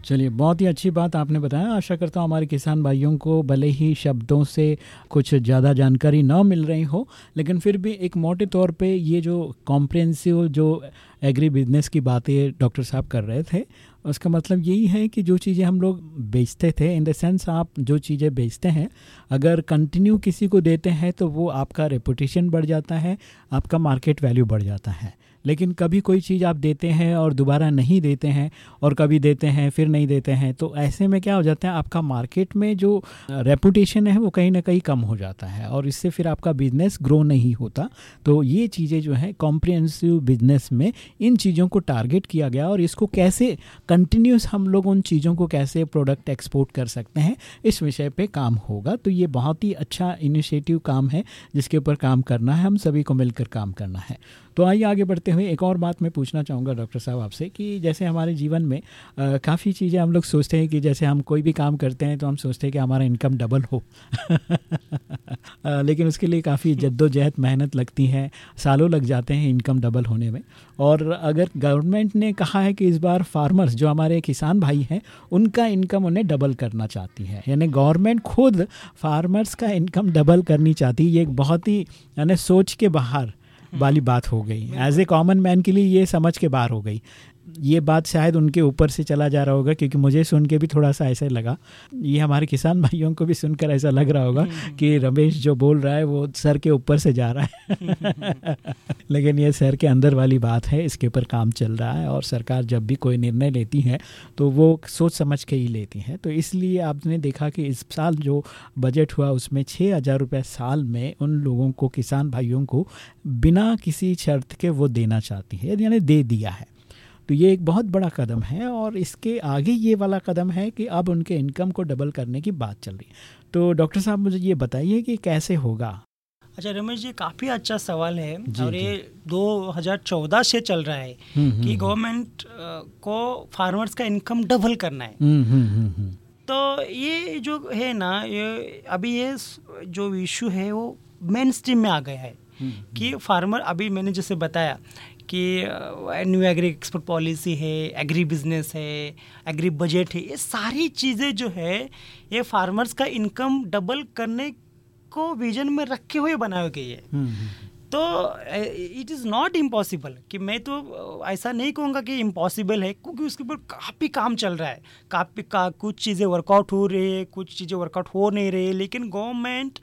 चलिए, बहुत ही अच्छी बात आपने बताया। आशा करता हूँ हमारे किसान भाइयों को भले ही शब्दों से कुछ ज़्यादा जानकारी ना मिल रही हो, लेकिन फिर भी एक मोटे तौर पे ये जो कॉम्प्रेंसिव जो एग्री बिज़नेस की बातें डॉक्टर साहब कर रहे थे, उसका मतलब यही है कि जो चीज़ें हम लोग बेचते थे इन द सेंस आप जो चीज़ें बेचते हैं, अगर कंटिन्यू किसी को देते हैं तो वो आपका रेपुटेशन बढ़ जाता है, आपका मार्केट वैल्यू बढ़ जाता है। लेकिन कभी कोई चीज़ आप देते हैं और दोबारा नहीं देते हैं और कभी देते हैं, फिर नहीं देते हैं तो ऐसे में क्या हो जाता है, आपका मार्केट में जो रेपुटेशन है वो कहीं ना कहीं कम हो जाता है और इससे फिर आपका बिज़नेस ग्रो नहीं होता। तो ये चीज़ें जो है कॉम्प्रिहेंसिव बिज़नेस में इन चीज़ों को टारगेट किया गया और इसको कैसे कंटिन्यूस हम लोग उन चीज़ों को कैसे प्रोडक्ट एक्सपोर्ट कर सकते हैं, इस विषय पे काम होगा। तो ये बहुत ही अच्छा इनिशिएटिव काम है, जिसके ऊपर काम करना है, हम सभी को मिलकर काम करना है। तो आइए आगे बढ़ते हुए एक और बात मैं पूछना चाहूँगा डॉक्टर साहब आपसे कि जैसे हमारे जीवन में काफ़ी चीज़ें हम लोग सोचते हैं कि जैसे हम कोई भी काम करते हैं तो हम सोचते हैं कि हमारा इनकम डबल हो। लेकिन उसके लिए काफ़ी जद्दोजहद, मेहनत लगती है, सालों लग जाते हैं इनकम डबल होने में। और अगर गवर्नमेंट ने कहा है कि इस बार फार्मर्स, जो हमारे किसान भाई हैं, उनका इनकम उन्हें डबल करना चाहती है। यानी गवर्नमेंट खुद फार्मर्स का इनकम डबल करनी चाहती है, ये एक बहुत ही, यानी सोच के बाहर वाली बात हो गई। एज ए कॉमन मैन के लिए ये समझ के बाहर हो गई। ये बात शायद उनके ऊपर से चला जा रहा होगा क्योंकि मुझे सुन के भी थोड़ा सा ऐसा लगा। ये हमारे किसान भाइयों को भी सुनकर ऐसा लग रहा होगा कि रमेश जो बोल रहा है वो सर के ऊपर से जा रहा है। लेकिन ये सर के अंदर वाली बात है इसके ऊपर काम चल रहा है और सरकार जब भी कोई निर्णय लेती है तो वो सोच समझ के ही लेती है। तो इसलिए आपने देखा कि इस साल जो बजट हुआ उसमें छः हज़ार रुपये साल में उन लोगों को किसान भाइयों को बिना किसी शर्त के वो देना चाहती है यानी दे दिया है। तो ये एक बहुत बड़ा कदम है और इसके आगे ये वाला कदम है कि अब उनके इनकम को डबल करने की बात चल रही है। तो डॉक्टर साहब मुझे ये बताइए कि कैसे होगा? अच्छा रमेश जी काफ़ी अच्छा सवाल है और ये 2014 से चल रहा है कि गवर्नमेंट को फार्मर्स का इनकम डबल करना है। तो ये जो है ना ये अभी ये जो इशू है वो मेन स्ट्रीम में आ गया है कि फार्मर अभी मैंने जैसे बताया कि न्यू एग्री एक्सपोर्ट पॉलिसी है एग्री बिज़नेस है एग्री बजट है ये सारी चीज़ें जो है ये फार्मर्स का इनकम डबल करने को विजन में रखे हुए बनाई गई है हम्म, हम्म, हम्म। तो इट इज़ नॉट इम्पॉसिबल कि मैं तो ऐसा नहीं कहूँगा कि इम्पॉसिबल है क्योंकि उसके ऊपर काफ़ी काम चल रहा है काफ़ी का कुछ चीज़ें वर्कआउट हो रही है कुछ चीज़ें वर्कआउट हो नहीं रही है लेकिन government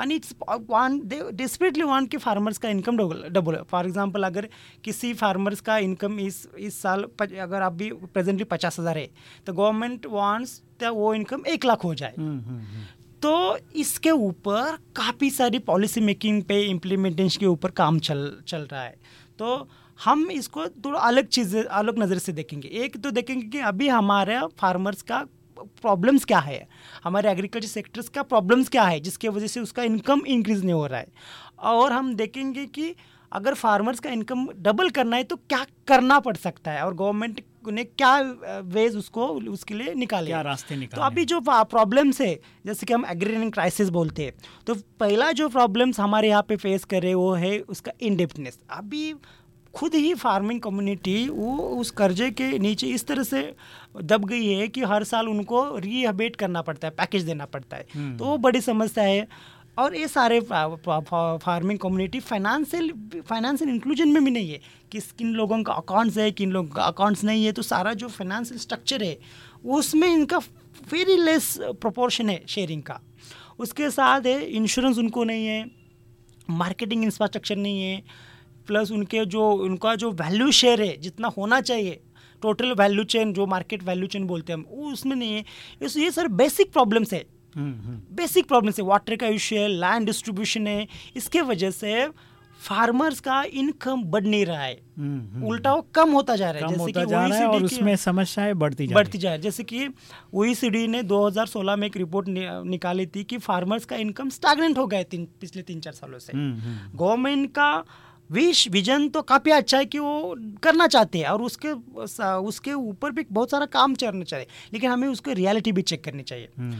and its one they desperately want कि फार्मर्स का income double double for example अगर किसी फार्मर्स का इनकम इस इस साल अगर आप भी प्रेजेंटली पचास हज़ार है तो गवर्नमेंट वांट्स वो इनकम एक लाख हो जाए। हम्म, हम्म, हम्म। तो इसके ऊपर काफ़ी सारी पॉलिसी मेकिंग पे इम्प्लीमेंटेशन के ऊपर काम चल चल रहा है। तो हम इसको थोड़ा अलग चीज़ें अलग नज़र से देखेंगे। एक तो देखेंगे कि अभी हमारे फार्मर्स का प्रॉब्लम्स क्या है? हमारे एग्रीकल्चर सेक्टर्स का प्रॉब्लम्स क्या है जिसके वजह से उसका इनकम इंक्रीज नहीं हो रहा है? और हम देखेंगे कि अगर फार्मर्स का इनकम डबल करना है तो क्या करना पड़ सकता है? और गवर्नमेंट ने क्या वेज उसको उसके लिए निकाले? क्या रास्ते निकाले तो अभी जो प्रॉब्लम्स है जैसे कि हम एग्रीरियन क्राइसिस बोलते हैं तो पहला जो प्रॉब्लम्स हमारे यहाँ पे फेस कर रहे वो है उसका इनडेप्टनेस अभी खुद ही फ़ार्मिंग कम्युनिटी वो उस कर्जे के नीचे इस तरह से दब गई है कि हर साल उनको रीहबेट करना पड़ता है पैकेज देना पड़ता है। हम्म। तो वो बड़ी समस्या है। और ये सारे farming community financial financial inclusion में भी नहीं है कि किन लोगों का अकाउंट्स है किन लोगों का अकाउंट्स नहीं है। तो सारा जो फाइनेंशियल स्ट्रक्चर है उसमें इनका वेरी लेस प्रोपोर्शन है शेयरिंग का। उसके साथ है इंश्योरेंस उनको नहीं है मार्केटिंग इंफ्रास्ट्रक्चर नहीं है। प्लस उनके जो उनका जो वैल्यू शेयर है जितना होना चाहिए टोटल वैल्यू चेन जो मार्केट वैल्यू चेन बोलते हैं हम वो उसमें नहीं है। ये सर बेसिक प्रॉब्लम्स है। बेसिक प्रॉब्लम है वाटर का इश्यू है लैंड डिस्ट्रीब्यूशन है इसके वजह से फार्मर्स का इनकम बढ़ नहीं रहा है। हम्म, हम्म, उल्टा वो कम होता जा रहा है जैसे कि जा रहा है और उसमें समस्याएँ बढ़ती जा बढ़ती जा रही है। जैसे कि ओईसीडी ने 2016 में एक रिपोर्ट नि, निकाली थी कि फार्मर्स का इनकम स्टैगनेंट हो गया तीन पिछले तीन चार सालों से। गवर्नमेंट हम्म, का विश विजन तो काफ़ी अच्छा है कि वो करना चाहते हैं और उसके उसके ऊपर भी बहुत सारा काम करना चाहिए लेकिन हमें उसको रियलिटी भी चेक करनी चाहिए। हम्म।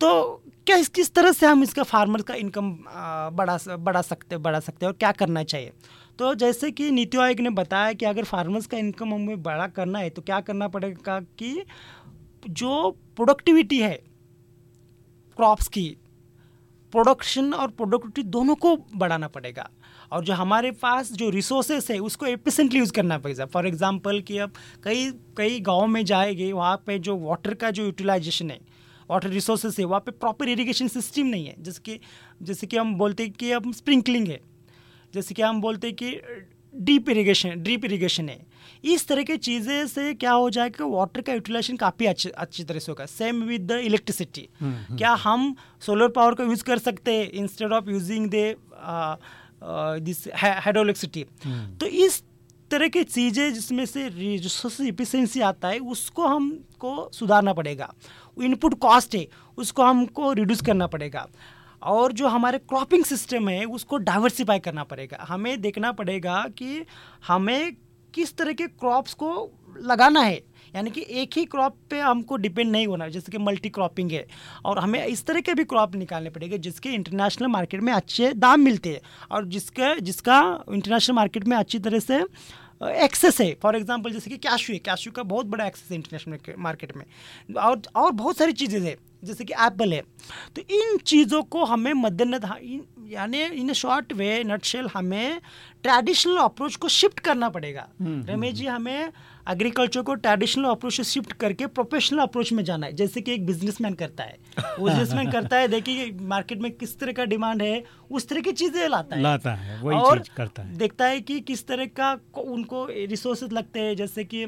तो क्या इस किस तरह से हम इसका फार्मर का इनकम बढ़ा बढ़ा सकते बढ़ा सकते हैं और क्या करना चाहिए? तो जैसे कि नीति आयोग ने बताया कि अगर फार्मर्स का इनकम हमें बड़ा करना है तो क्या करना पड़ेगा कि जो प्रोडक्टिविटी है क्रॉप्स की प्रोडक्शन और प्रोडक्टिविटी दोनों को बढ़ाना पड़ेगा। और जो हमारे पास जो रिसोर्सेस है उसको एफिशेंटली यूज़ करना पड़ेगा। फॉर एग्जांपल कि अब कई कई गाँव में जाएँगे वहाँ पे जो वाटर का जो यूटिलाइजेशन है वाटर रिसोर्सेस है वहाँ पे प्रॉपर इरीगेशन सिस्टम नहीं है। जैसे कि जैसे कि हम बोलते हैं कि अब स्प्रिंकलिंग है। जैसे कि हम बोलते हैं कि डीप इरीगेशन ड्रीप इरीगेशन है। इस तरह की चीज़ें से क्या हो जाएगा वाटर का यूटिलाइजेशन काफ़ी अच्छी अच्छी तरह से होगा। सेम विद द इलेक्ट्रिसिटी क्या हम सोलर पावर का यूज़ कर सकते हैं? Instead of using the this hydraulicity तो इस तरह की चीज़ें जिसमें से रिसोर्स इफिशेंसी आता है उसको हमको सुधारना पड़ेगा। इनपुट कॉस्ट है उसको हमको रिड्यूस करना पड़ेगा। और जो हमारे क्रॉपिंग सिस्टम है उसको डाइवर्सिफाई करना पड़ेगा। हमें देखना पड़ेगा कि हमें किस तरह के क्रॉप्स को लगाना है। यानी कि एक ही क्रॉप पे हमको डिपेंड नहीं होना जैसे कि मल्टी क्रॉपिंग है। और हमें इस तरह के भी क्रॉप निकालने पड़ेंगे जिसके इंटरनेशनल मार्केट में अच्छे दाम मिलते हैं और जिसके जिसका इंटरनेशनल मार्केट में अच्छी तरह से एक्सेस है। फॉर एग्जांपल जैसे कि कैशू है कैशू का बहुत बड़ा एक्सेस है इंटरनेशनल मार्केट में। और और बहुत सारी चीज़ें हैं जैसे कि एप्पल है। तो इन चीज़ों को हमें मद्देनजर यानी इन शॉर्ट वे नटशेल हमें ट्रेडिशनल अप्रोच को शिफ्ट करना पड़ेगा। हम्म, हम्म, रमेश जी हमें एग्रीकल्चर को ट्रेडिशनल अप्रोच से शिफ्ट करके प्रोफेशनल अप्रोच में जाना है। जैसे कि एक बिजनेसमैन करता है। वो बिजनेसमैन करता है देखिए मार्केट में किस तरह का डिमांड है उस तरह की चीज़ें लाता है। लाता है वही और चीज़ करता है। देखता है कि किस तरह का उनको रिसोर्सेज लगते हैं जैसे कि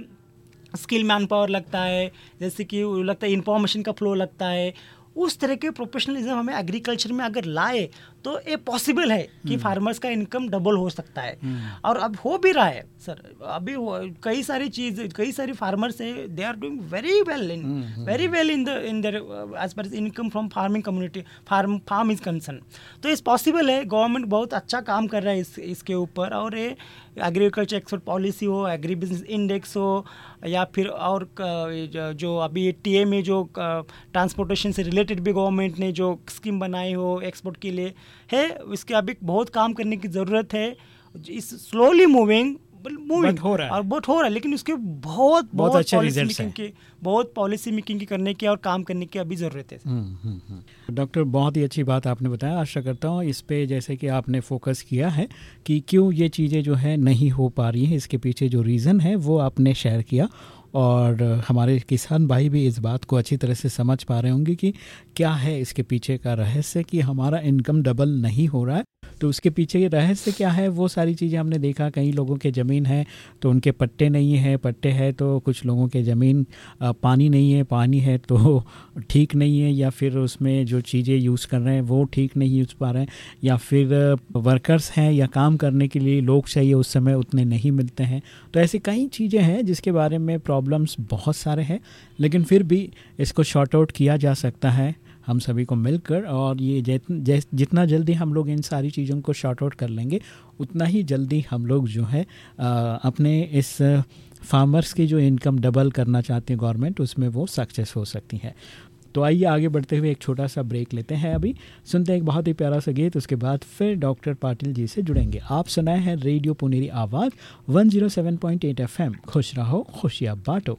स्किल मैन पावर लगता है जैसे कि लगता है इंफॉर्मेशन का फ्लो लगता है। उस तरह के प्रोफेशनलिज्म हमें एग्रीकल्चर में अगर लाए तो ये पॉसिबल है कि फार्मर्स हम्म। का इनकम डबल हो सकता है। हम्म। और अब हो भी रहा है सर अभी कई सारी चीज़ कई सारी फार्मर्स है they are doing very well in very well in the in their age पर income from farming community farm farm is concern तो इस पॉसिबल है गवर्नमेंट बहुत अच्छा काम कर रहा है इस इसके ऊपर। और ये एग्रीकल्चर एक्सपोर्ट पॉलिसी हो एग्री बिज़नेस इंडेक्स हो या फिर और जो अभी टीए में जो ट्रांसपोर्टेशन से रिलेटेड भी गवर्नमेंट ने जो स्कीम बनाई हो एक्सपोर्ट के लिए। है इसके अभी बहुत काम करने की ज़रूरत है। इस स्लोली मूविंग मूविंग हो रहा है। और बहुत हो रहा है लेकिन उसके बहुत बहुत, पॉलिसी मेकिंग की बहुत पॉलिसी मेकिंग की करने की और काम करने की अभी ज़रूरत है। हम्म, हम्म, हम्म। डॉक्टर बहुत ही अच्छी बात आपने बताया। आशा करता हूँ इस पे जैसे कि आपने फोकस किया है कि क्यों ये चीज़ें जो है नहीं हो पा रही हैं इसके पीछे जो रीज़न है वो आपने शेयर किया। और हमारे किसान भाई भी इस बात को अच्छी तरह से समझ पा रहे होंगे कि क्या है इसके पीछे का रहस्य कि हमारा इनकम डबल नहीं हो रहा है। तो उसके पीछे ये रहस्य क्या है? वो सारी चीज़ें हमने देखा। कई लोगों के ज़मीन है तो उनके पट्टे नहीं है। पट्टे है तो कुछ लोगों के ज़मीन पानी नहीं है, पानी है तो ठीक नहीं है या फिर उसमें जो चीज़ें यूज़ कर रहे हैं वो ठीक नहीं यूज़ पा रहे हैं या फिर वर्कर्स हैं या काम करने के लिए लोग चाहिए उस समय उतने नहीं मिलते हैं। तो ऐसी कई चीज़ें हैं जिसके बारे में प्रॉब्लम्स बहुत सारे हैं, लेकिन फिर भी इसको शॉर्ट आउट किया जा सकता है। हम सभी को मिलकर और ये जितना जल्दी हम लोग इन सारी चीज़ों को शॉर्ट आउट कर लेंगे, उतना ही जल्दी हम लोग जो है अपने इस फार्मर्स की जो इनकम डबल करना चाहते हैं गवर्नमेंट, उसमें वो सक्सेस हो सकती है। तो आइए आगे बढ़ते हुए एक छोटा सा ब्रेक लेते हैं अभी। सुनते हैं एक बहुत ही प्यारा सा गीत, उसके बाद फिर डॉक्टर पाटिल जी से जुड़ेंगे। आप सुनाए हैं रेडियो पुनेरी आवाज़ 107.8 एफएम खुश रहो, खुशियाँ बांटो।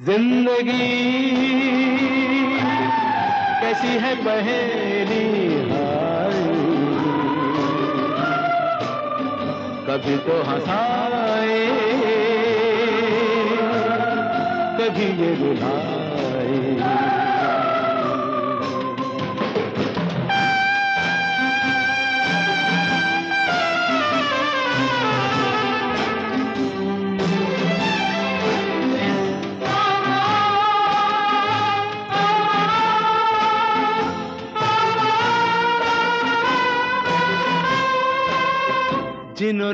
ज़िंदगी। कैसी है पहेली कभी तो हंसाए कभी ये रुलाए।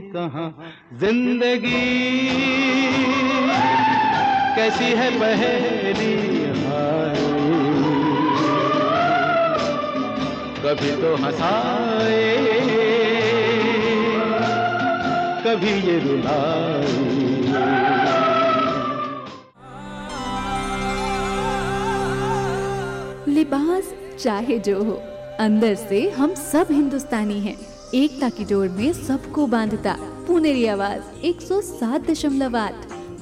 कहाँ? ज़िंदगी। कैसी है पहेली कभी तो हंसाए, कभी ये रुलाए। लिबास चाहे जो हो, अंदर से हम सब हिंदुस्तानी हैं। एकता की डोर में सबको बांधता। पुनेरी आवाज़ 107 दशमलव आठ।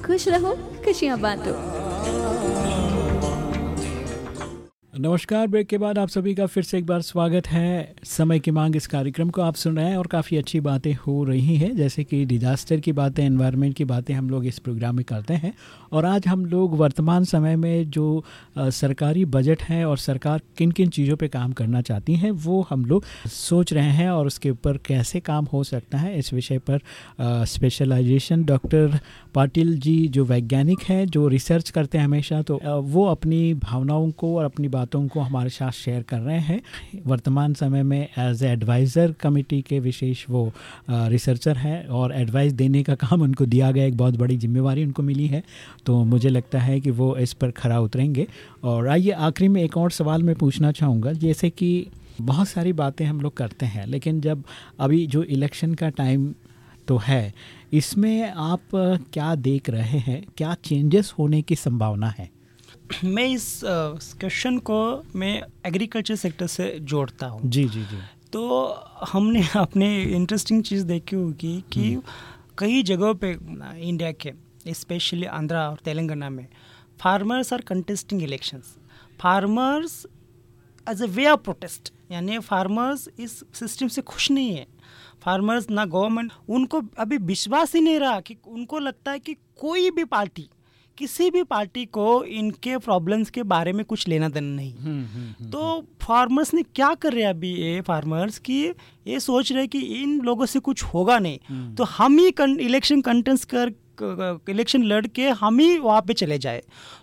खुश रहो, खुशियाँ बांटो। नमस्कार, ब्रेक के बाद आप सभी का फिर से एक बार स्वागत है। समय की मांग इस कार्यक्रम को आप सुन रहे हैं और काफ़ी अच्छी बातें हो रही हैं, जैसे कि डिजास्टर की बातें एनवायरनमेंट की बातें हम लोग इस प्रोग्राम में करते हैं। और आज हम लोग वर्तमान समय में जो सरकारी बजट है और सरकार किन किन चीज़ों पे काम करना चाहती हैं, वो हम लोग सोच रहे हैं और उसके ऊपर कैसे काम हो सकता है, इस विषय पर स्पेशलाइजेशन डॉक्टर पाटिल जी जो वैज्ञानिक हैं, जो रिसर्च करते हैं हमेशा तो वो अपनी भावनाओं को और अपनी बातों को हमारे साथ शेयर कर रहे हैं। वर्तमान समय में एज एडवाइज़र कमेटी के विशेष वो रिसर्चर हैं और एडवाइस देने का काम उनको दिया गया, एक बहुत बड़ी जिम्मेवारी उनको मिली है। तो मुझे लगता है कि वो इस पर खरा उतरेंगे। और आइए आखिरी में एक और सवाल मैं पूछना चाहूँगा, जैसे कि बहुत सारी बातें हम लोग करते हैं, लेकिन जब अभी जो इलेक्शन का टाइम तो है, इसमें आप क्या देख रहे हैं? क्या चेंजेस होने की संभावना है? मैं इस क्वेश्चन को मैं एग्रीकल्चर सेक्टर से जोड़ता हूँ। जी जी जी। तो हमने अपने इंटरेस्टिंग चीज़ देखी होगी कि कई जगहों पे इंडिया के स्पेशली आंध्रा और तेलंगाना में farmers are contesting elections farmers as a way of protest यानी फार्मर्स इस सिस्टम से खुश नहीं है। फार्मर्स ना गवर्नमेंट उनको अभी विश्वास ही नहीं रहा कि उनको लगता है कि कोई भी पार्टी किसी भी पार्टी को इनके प्रॉब्लम्स के बारे में कुछ लेना देना नहीं। हुँ, हुँ, तो फार्मर्स ने क्या कर रहे हैं अभी ये फार्मर्स कि ये सोच रहे कि इन लोगों से कुछ होगा नहीं। तो हम ही इलेक्शन कंटेंस कर इलेक्शन लड़ के हम ही वहाँ पे चले जाए।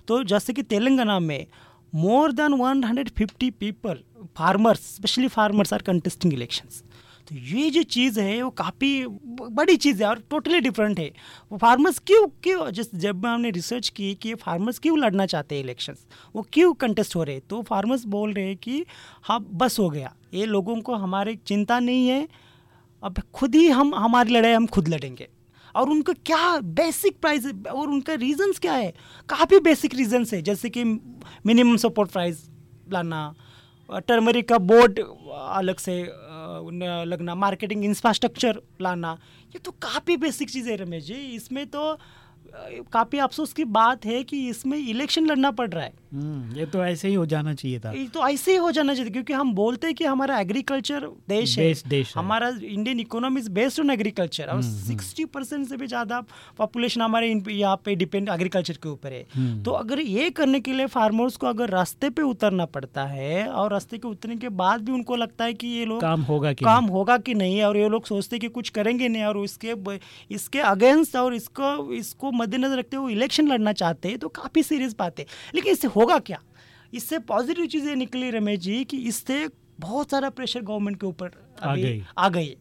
तो जैसे कि तेलंगाना में more than 150 people farmers specially farmers are contesting elections तो ये जो चीज़ है, वो काफ़ी बड़ी चीज़ है और टोटली डिफरेंट है। वो फार्मर्स क्यों क्यों, जिस, जब हमने रिसर्च की कि फार्मर्स क्यों लड़ना चाहते हैं इलेक्शंस वो क्यों कंटेस्ट हो रहे तो फार्मर्स बोल रहे हैं कि हाँ बस हो गया। ये लोगों को हमारे चिंता नहीं है। अब खुद ही हम, हमारी लड़ाई, हम खुद लड़ेंगे। और उनका क्या बेसिक प्राइस और उनका रीजंस क्या है? काफ़ी बेसिक रीजंस है। जैसे कि मिनिमम सपोर्ट प्राइस लाना टर्मरिक का बोर्ड अलग से लगना मार्केटिंग इंफ्रास्ट्रक्चर लाना, ये तो काफ़ी बेसिक चीज़ें है रमेश जी। इसमें तो काफ़ी अफसोस की बात है कि इसमें इलेक्शन लड़ना पड़ रहा है। हम्म, ये तो ऐसे ही हो जाना चाहिए था। ये तो ऐसे ही हो जाना चाहिए क्योंकि हम बोलते हैं कि हमारा एग्रीकल्चर देश है। देश है। हमारा Indian economy is based on agriculture और सिक्सटी परसेंट से भी ज़्यादा पॉपुलेशन हमारे यहाँ पे डिपेंड एग्रीकल्चर के ऊपर है। तो अगर ये करने के लिए फार्मर्स को अगर रास्ते पे उतरना पड़ता है और रास्ते के उतरने के बाद भी उनको लगता है कि ये लोग काम होगा कि काम होगा कि नहीं और ये लोग सोचते कि कुछ करेंगे नहीं और इसके इसके अगेंस्ट और इसको इसको मद्देनजर रखते हुए इलेक्शन लड़ना चाहते हैं तो काफ़ी सीरियस बात है लेकिन इससे होगा क्या इससे पॉजिटिव चीज़ें निकली रमेश जी कि इससे बहुत सारा प्रेशर गवर्नमेंट के ऊपर आ गई। आ गई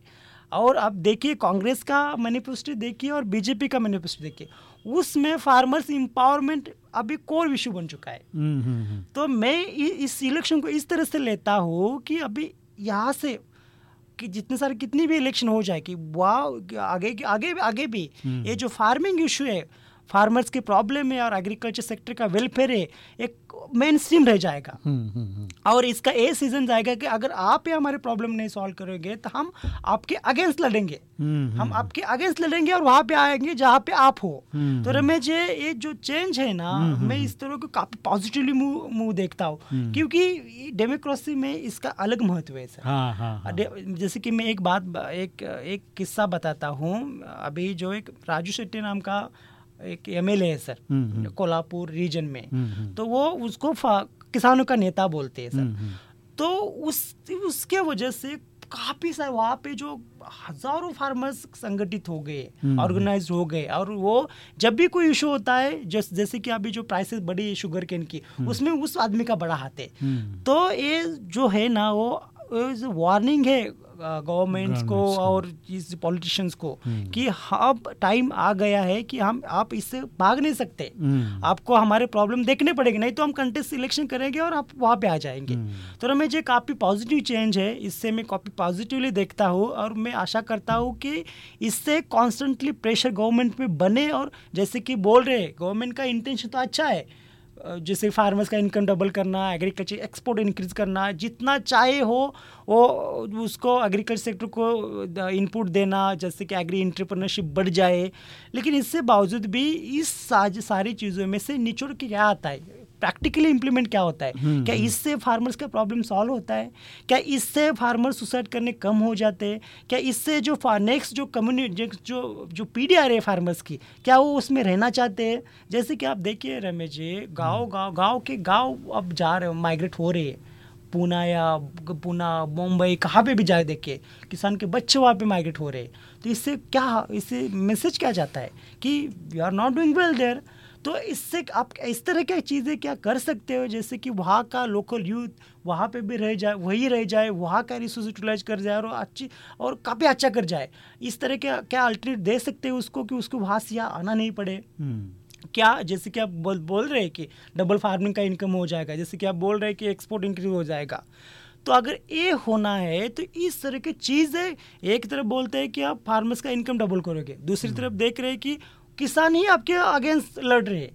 और अब देखिए कांग्रेस का मैनिफेस्टो देखिए और बीजेपी का मैनिफेस्टो देखिए उसमें फार्मर्स एम्पावरमेंट अभी कोर इशू बन चुका है हम्म, हम्म, हम्म। तो मैं इस इलेक्शन को इस तरह से लेता हूँ कि अभी यहाँ से कि जितने सारे कितनी भी इलेक्शन हो जाए कि वाह आगे आगे आगे भी ये जो फ़ार्मिंग इशू है फार्मर्स की प्रॉब्लम है और एग्रीकल्चर सेक्टर का वेलफेयर है एक मेन स्ट्रीम रह जाएगा। हम्म, हम्म, हम्म। और इसका ये सीज़न जाएगा कि अगर आप ये हमारे प्रॉब्लम नहीं सॉल्व करोगे तो हम आपके अगेंस्ट लड़ेंगे। हम आपके अगेंस्ट लड़ेंगे और वहाँ पे आएँगे जहाँ पे आप हो। तो रमेश जी ये जो चेंज है ना मैं इस तरह को काफ़ी पॉजिटिवली मुँह मुँह देखता हूँ। क्योंकि डेमोक्रेसी में इसका अलग महत्व है सर हाँ हाँ हाँ। जैसे कि मैं एक बात एक एक किस्सा बताता हूँ। अभी जो एक राजू शेट्टी नाम का एक एमएलए है सर हम्म, हम्म। कोल्हापुर रीजन में हम्म। तो वो उसको किसानों का नेता बोलते हैं सर। तो उस उसके वजह से काफ़ी सारे वहाँ पे जो हज़ारों फार्मर्स संगठित हो गए। ऑर्गेनाइज हो गए और वो जब भी कोई इशू होता है जस, जैसे कि अभी जो प्राइसेस बढ़ी है शुगर केन की उसमें उस आदमी का बड़ा हाथ है। तो ये जो है ना वो वार्निंग है गवर्नमेंट्स को और इस पॉलिटिशियंस को हम्म। कि अब टाइम आ गया है कि हम आप इससे भाग नहीं सकते हम्म। आपको हमारे प्रॉब्लम देखने पड़ेंगे नहीं तो हम कंटेस्ट इलेक्शन करेंगे और आप वहाँ पे आ जाएँगे हम्म। तो रमेश ये काफ़ी पॉजिटिव चेंज है इससे मैं काफ़ी पॉजिटिवली देखता हूँ और मैं आशा करता हूँ कि इससे कॉन्स्टेंटली प्रेशर गवर्नमेंट पे बने और जैसे कि बोल रहे हैं गवर्नमेंट का इंटेंशन तो अच्छा है जैसे फार्मर्स का इनकम डबल करना एग्रीकल्चर एक्सपोर्ट इंक्रीज करना, जितना चाहे हो, वो उसको एग्रीकल्चर सेक्टर को इनपुट देना, जैसे कि एग्री इंटरप्रनरशिप बढ़ जाए। लेकिन इससे बावजूद भी इस सारी चीज़ों में से निचोड़ के क्या आता है? प्रैक्टिकली इम्प्लीमेंट क्या होता है? क्या इससे फार्मर्स का प्रॉब्लम सॉल्व होता है? क्या इससे फार्मर सुसाइड करने कम हो जाते हैं? क्या इससे जो नेक्स्ट जो कम्युनिटी जो जो पीढ़ी आ रही है फार्मर्स की क्या वो उसमें रहना चाहते हैं? जैसे कि आप देखिए रमेश जी गाँव गाँव गाँव के गाँव अब जा रहे हो माइग्रेट हो रहे हैं। पूना या पूना मुंबई कहाँ पे भी जाए देखिए किसान के बच्चे वहाँ पे माइग्रेट हो रहे हैं। तो इससे क्या इससे मैसेज क्या जाता है? कि you are not doing well there तो इससे आप इस तरह की चीज़ें क्या कर सकते हो? जैसे कि वहाँ का लोकल यूथ वहाँ पे भी रह जाए वही रह जाए वहाँ का रिसोर्स यूटिलाइज कर जाए और अच्छी और काफ़ी अच्छा कर जाए। इस तरह के क्या अल्टरनेट दे सकते हो उसको कि उसको वहाँ से यहाँ आना नहीं पड़े? हम्म। क्या जैसे कि आप बोल बोल रहे हैं कि डबल फ़ार्मिंग का इनकम हो जाएगा जैसे कि आप बोल रहे हैं कि एक्सपोर्ट इंक्रीज हो जाएगा। तो अगर ये होना है तो इस तरह की चीज़ है एक तरफ़ बोलते हैं कि आप फार्मर्स का इनकम डबल करोगे दूसरी तरफ़ देख रहे हैं कि किसान ही आपके अगेंस्ट लड़ रहे हैं।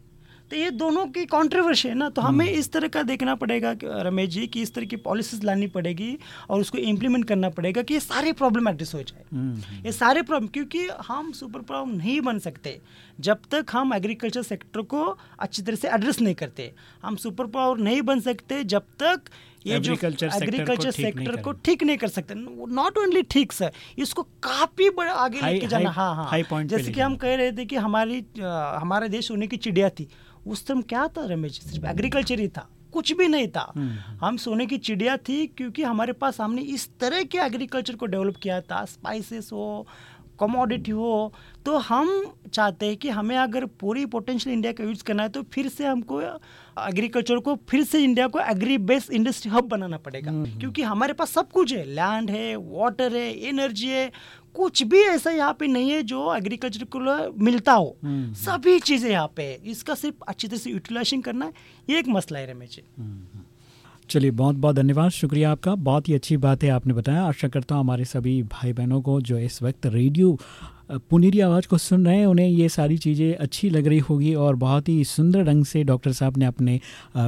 तो ये दोनों की कॉन्ट्रोवर्सी है ना तो हमें इस तरह का देखना पड़ेगा कि रमेश जी कि इस तरह की पॉलिसीज़ लानी पड़ेगी और उसको इम्प्लीमेंट करना पड़ेगा कि ये सारे प्रॉब्लम एड्रेस हो जाए। हम्म। ये सारे प्रॉब्लम क्योंकि हम सुपर पावर नहीं बन सकते जब तक हम एग्रीकल्चर सेक्टर को अच्छी तरह से एड्रेस नहीं करते। हम सुपर पावर नहीं बन सकते जब तक ये जो एग्रीकल्चर सेक्टर को ठीक नहीं कर सकते। नॉट ओनली ठीक सर इसको काफ़ी बड़ा आगे लेके जाना। हाँ हाँ। जैसे कि हम कह रहे थे कि हमारी हमारा देश सोने की चिड़िया थी। उस टाइम क्या था रमेश सिर्फ़ एग्रीकल्चर ही था। कुछ भी नहीं था। हम सोने की चिड़िया थी क्योंकि हमारे पास हमने इस तरह के एग्रीकल्चर को डेवलप किया था। स्पाइसेस हो कमोडिटी हो तो हम चाहते हैं कि हमें अगर पूरी पोटेंशियल इंडिया का यूज़ करना है तो फिर से हमको एग्रीकल्चर को फिर से इंडिया को एग्री बेस्ड इंडस्ट्री हब बनाना पड़ेगा। क्योंकि हमारे पास सब कुछ है लैंड है वाटर है एनर्जी है कुछ भी ऐसा यहाँ पे नहीं है जो एग्रीकल्चर को मिलता हो। सभी चीज़ें यहाँ पे है इसका सिर्फ़ अच्छी तरह से यूटिलाइजेशन करना है ये एक मसला है रमेश जी। चलिए, बहुत बहुत धन्यवाद। शुक्रिया आपका। बहुत ही अच्छी बात है आपने बताया। आशा करता हूँ हमारे सभी भाई बहनों को जो इस वक्त रेडियो पुनीरी आवाज़ को सुन रहे हैं, उन्हें ये सारी चीज़ें अच्छी लग रही होगी और बहुत ही सुंदर ढंग से डॉक्टर साहब ने अपने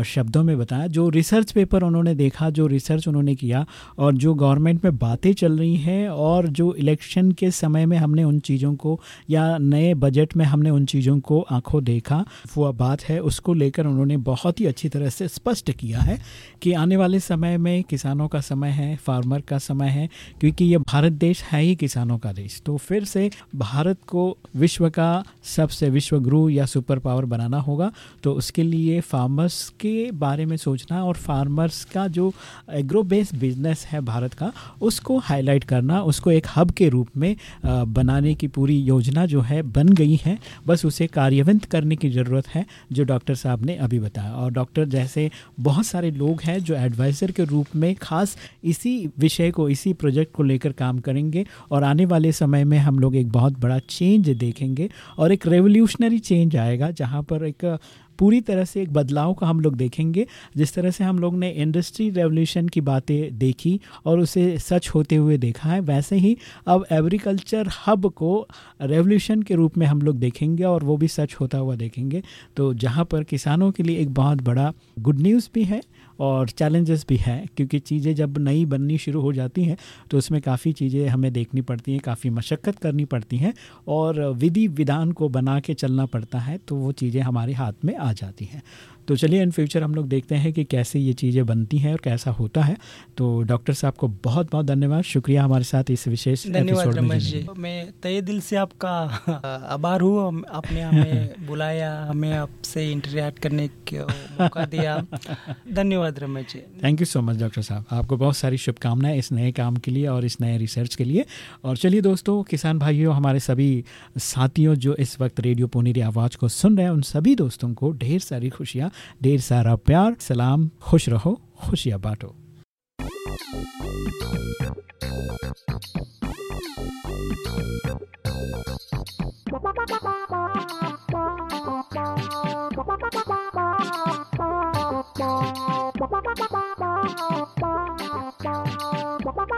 शब्दों में बताया। जो रिसर्च पेपर उन्होंने देखा, जो रिसर्च उन्होंने किया और जो गवर्नमेंट में बातें चल रही हैं और जो इलेक्शन के समय में हमने उन चीज़ों को या नए बजट में हमने उन चीज़ों को आँखों देखा, वो बात है, उसको लेकर उन्होंने बहुत ही अच्छी तरह से स्पष्ट किया है कि आने वाले समय में किसानों का समय है, फार्मर का समय है, क्योंकि ये भारत देश है ही किसानों का देश। तो फिर से भारत को विश्व का सबसे विश्व गुरु या सुपर पावर बनाना होगा तो उसके लिए फार्मर्स के बारे में सोचना और फार्मर्स का जो एग्रो बेस्ड बिज़नेस है भारत का, उसको हाईलाइट करना, उसको एक हब के रूप में बनाने की पूरी योजना जो है बन गई है। बस उसे कार्यवंत करने की ज़रूरत है, जो डॉक्टर साहब ने अभी बताया। और डॉक्टर जैसे बहुत सारे लोग हैं जो एडवाइज़र के रूप में खास इसी विषय को, इसी प्रोजेक्ट को लेकर काम करेंगे और आने वाले समय में हम लोग एक बहुत बड़ा चेंज देखेंगे और एक रेवोल्यूशनरी चेंज आएगा, जहाँ पर एक पूरी तरह से एक बदलाव का हम लोग देखेंगे। जिस तरह से हम लोग ने इंडस्ट्री रेवोल्यूशन की बातें देखी और उसे सच होते हुए देखा है, वैसे ही अब एग्रीकल्चर हब को रेवोल्यूशन के रूप में हम लोग देखेंगे और वो भी सच होता हुआ देखेंगे। तो जहाँ पर किसानों के लिए एक बहुत बड़ा गुड न्यूज़ भी है और चैलेंजेस भी हैं, क्योंकि चीज़ें जब नई बननी शुरू हो जाती हैं तो उसमें काफ़ी चीज़ें हमें देखनी पड़ती हैं, काफ़ी मशक्क़त करनी पड़ती हैं और विधि विधान को बना के चलना पड़ता है तो वो चीज़ें हमारे हाथ में आ जाती हैं। तो चलिए इन फ्यूचर हम लोग देखते हैं कि कैसे ये चीज़ें बनती हैं और कैसा होता है। तो डॉक्टर साहब को बहुत बहुत धन्यवाद। शुक्रिया हमारे साथ इस विशेष धन्यवाद रमेश जी। मैं तय दिल से आपका आभार हूँ। आपने हमें बुलाया हमें आपसे इंटरेक्ट करने का मौका दिया। धन्यवाद Ramesh ji. Thank you so much doctor साहब। आपको बहुत सारी शुभकामनाएँ इस नए काम के लिए और इस नए रिसर्च के लिए। और चलिए दोस्तों किसान भाइयों हमारे सभी साथियों जो इस वक्त रेडियो पुनेरी आवाज़ को सुन रहे हैं उन सभी दोस्तों को ढेर सारी खुशियाँ ढेर सारा प्यार सलाम खुश रहो खुशियाँ बांटो।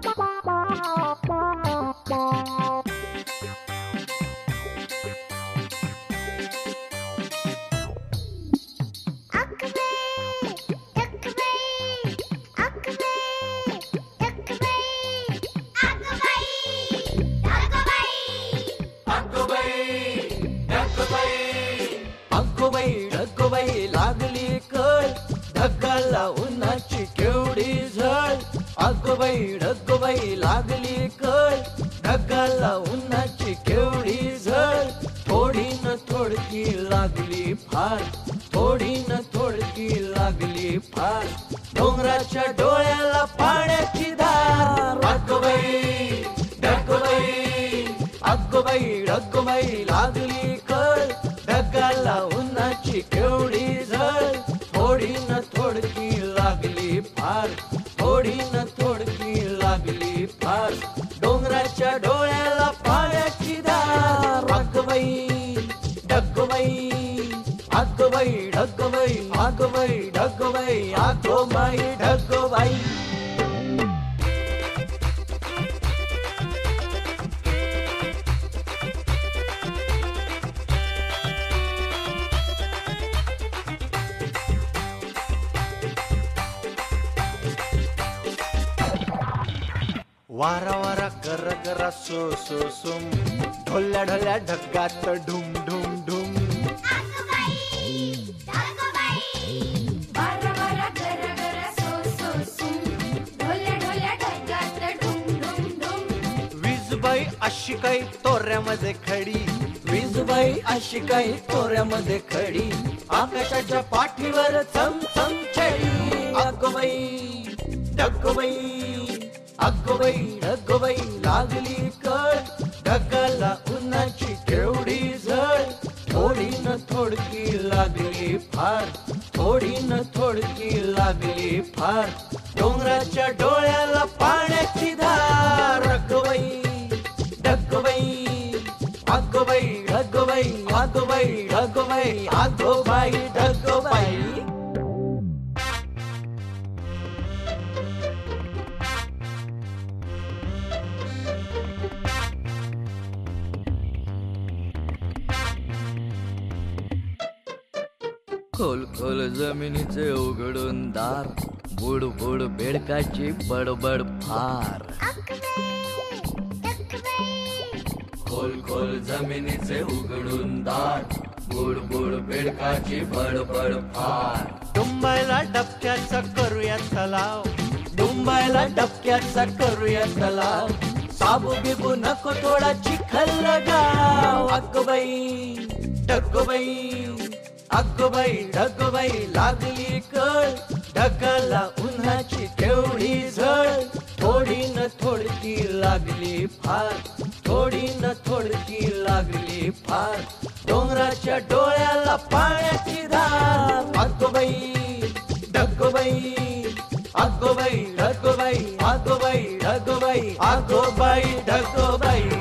अगोबाई ಅಗ್ಗುವೈ ಅಗ್ಗುವೈ ಅಗ್ಗುವೈ ಲಾಗಲಿ बेडकाची बडबड फार. खोल खोल जमिनीचे उघडून दार बुड बुड बेडकाची बडबड फार. डुंबायला डबक्याचा करूया तलाव. डुंबायला डबक्याचा करूया तलाव. साबू बिबू नको थोडा चिखल लगाव अगोबाई डगोबाई अगोबाई ढगोबाई लागली कळ. ढगाला उन्हाची तेवढी झळ. थोडी न थोडती लागली फार. थोडी न थोडती लागली फार. डोंगराच्या डोळ्याला पाण्याची धार. अगोबाई डगोबाई अगोबाई ढगोबाई अगोबाई ढगोबाई अगोबाई ढगोबाई